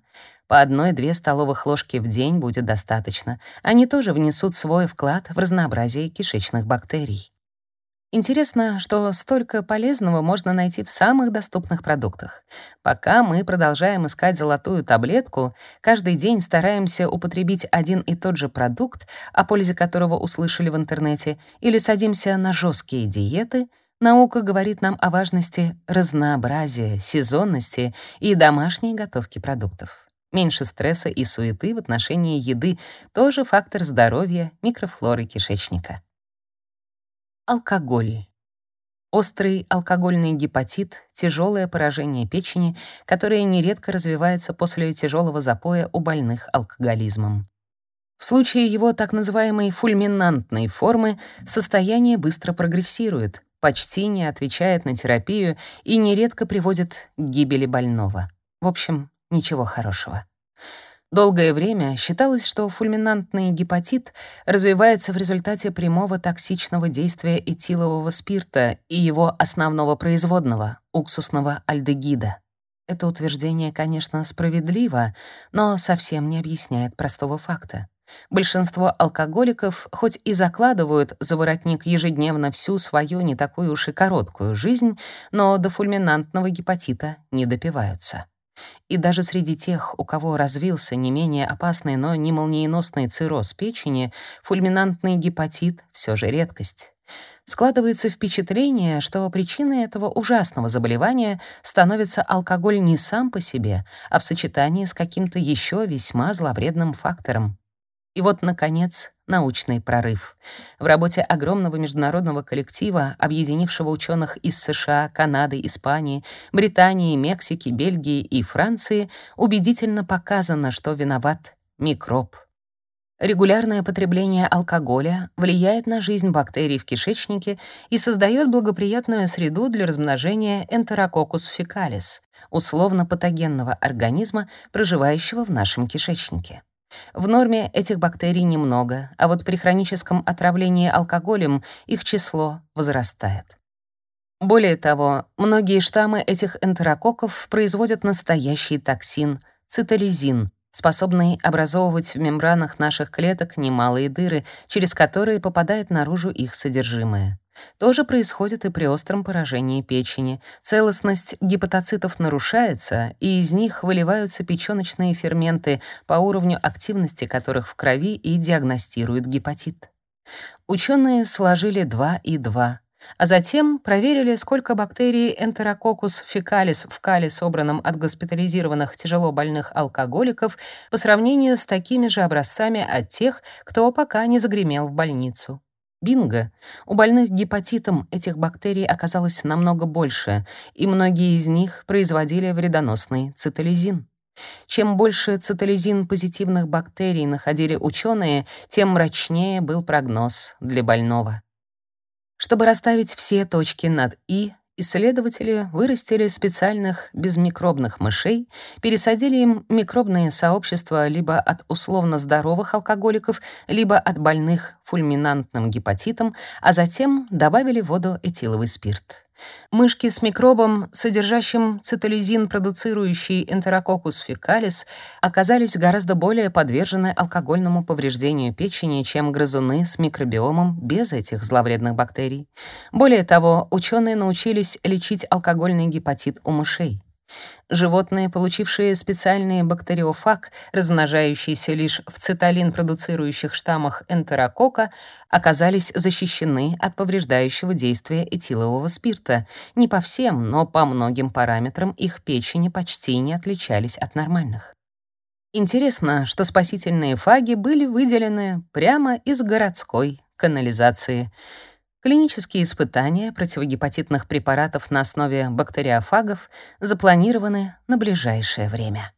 По одной-две столовых ложки в день будет достаточно. Они тоже внесут свой вклад в разнообразие кишечных бактерий. Интересно, что столько полезного можно найти в самых доступных продуктах. Пока мы продолжаем искать золотую таблетку, каждый день стараемся употребить один и тот же продукт, о пользе которого услышали в интернете, или садимся на жесткие диеты, наука говорит нам о важности разнообразия, сезонности и домашней готовки продуктов. Меньше стресса и суеты в отношении еды — тоже фактор здоровья микрофлоры кишечника. Алкоголь. Острый алкогольный гепатит — тяжелое поражение печени, которое нередко развивается после тяжелого запоя у больных алкоголизмом. В случае его так называемой фульминантной формы состояние быстро прогрессирует, почти не отвечает на терапию и нередко приводит к гибели больного. В общем, ничего хорошего. Долгое время считалось, что фульминантный гепатит развивается в результате прямого токсичного действия этилового спирта и его основного производного — уксусного альдегида. Это утверждение, конечно, справедливо, но совсем не объясняет простого факта. Большинство алкоголиков хоть и закладывают за воротник ежедневно всю свою не такую уж и короткую жизнь, но до фульминантного гепатита не допиваются. И даже среди тех, у кого развился не менее опасный, но не молниеносный цирроз печени, фульминантный гепатит все же редкость. Складывается впечатление, что причиной этого ужасного заболевания становится алкоголь не сам по себе, а в сочетании с каким-то еще весьма зловредным фактором. И вот, наконец, научный прорыв. В работе огромного международного коллектива, объединившего ученых из США, Канады, Испании, Британии, Мексики, Бельгии и Франции, убедительно показано, что виноват микроб. Регулярное потребление алкоголя влияет на жизнь бактерий в кишечнике и создает благоприятную среду для размножения Enterococcus fecalis, условно-патогенного организма, проживающего в нашем кишечнике. В норме этих бактерий немного, а вот при хроническом отравлении алкоголем их число возрастает. Более того, многие штаммы этих энтерококков производят настоящий токсин — цитолизин, способный образовывать в мембранах наших клеток немалые дыры, через которые попадает наружу их содержимое. То же происходит и при остром поражении печени. Целостность гепатоцитов нарушается, и из них выливаются печёночные ферменты, по уровню активности которых в крови и диагностируют гепатит. Ученые сложили 2 и 2 а затем проверили, сколько бактерий Enterococcus fecalis в кале, собранном от госпитализированных тяжело больных алкоголиков, по сравнению с такими же образцами от тех, кто пока не загремел в больницу. Бинго! У больных гепатитом этих бактерий оказалось намного больше, и многие из них производили вредоносный цитолизин. Чем больше цитолизин позитивных бактерий находили ученые, тем мрачнее был прогноз для больного. Чтобы расставить все точки над «и», исследователи вырастили специальных безмикробных мышей, пересадили им микробные сообщества либо от условно здоровых алкоголиков, либо от больных фульминантным гепатитом, а затем добавили воду этиловый спирт. Мышки с микробом, содержащим цитолизин, продуцирующий Enterococcus fecalis, оказались гораздо более подвержены алкогольному повреждению печени, чем грызуны с микробиомом без этих зловредных бактерий. Более того, ученые научились лечить алкогольный гепатит у мышей. Животные, получившие специальный бактериофаг, размножающийся лишь в циталин продуцирующих штаммах энтерокока, оказались защищены от повреждающего действия этилового спирта. Не по всем, но по многим параметрам их печени почти не отличались от нормальных. Интересно, что спасительные фаги были выделены прямо из городской канализации — Клинические испытания противогепатитных препаратов на основе бактериофагов запланированы на ближайшее время.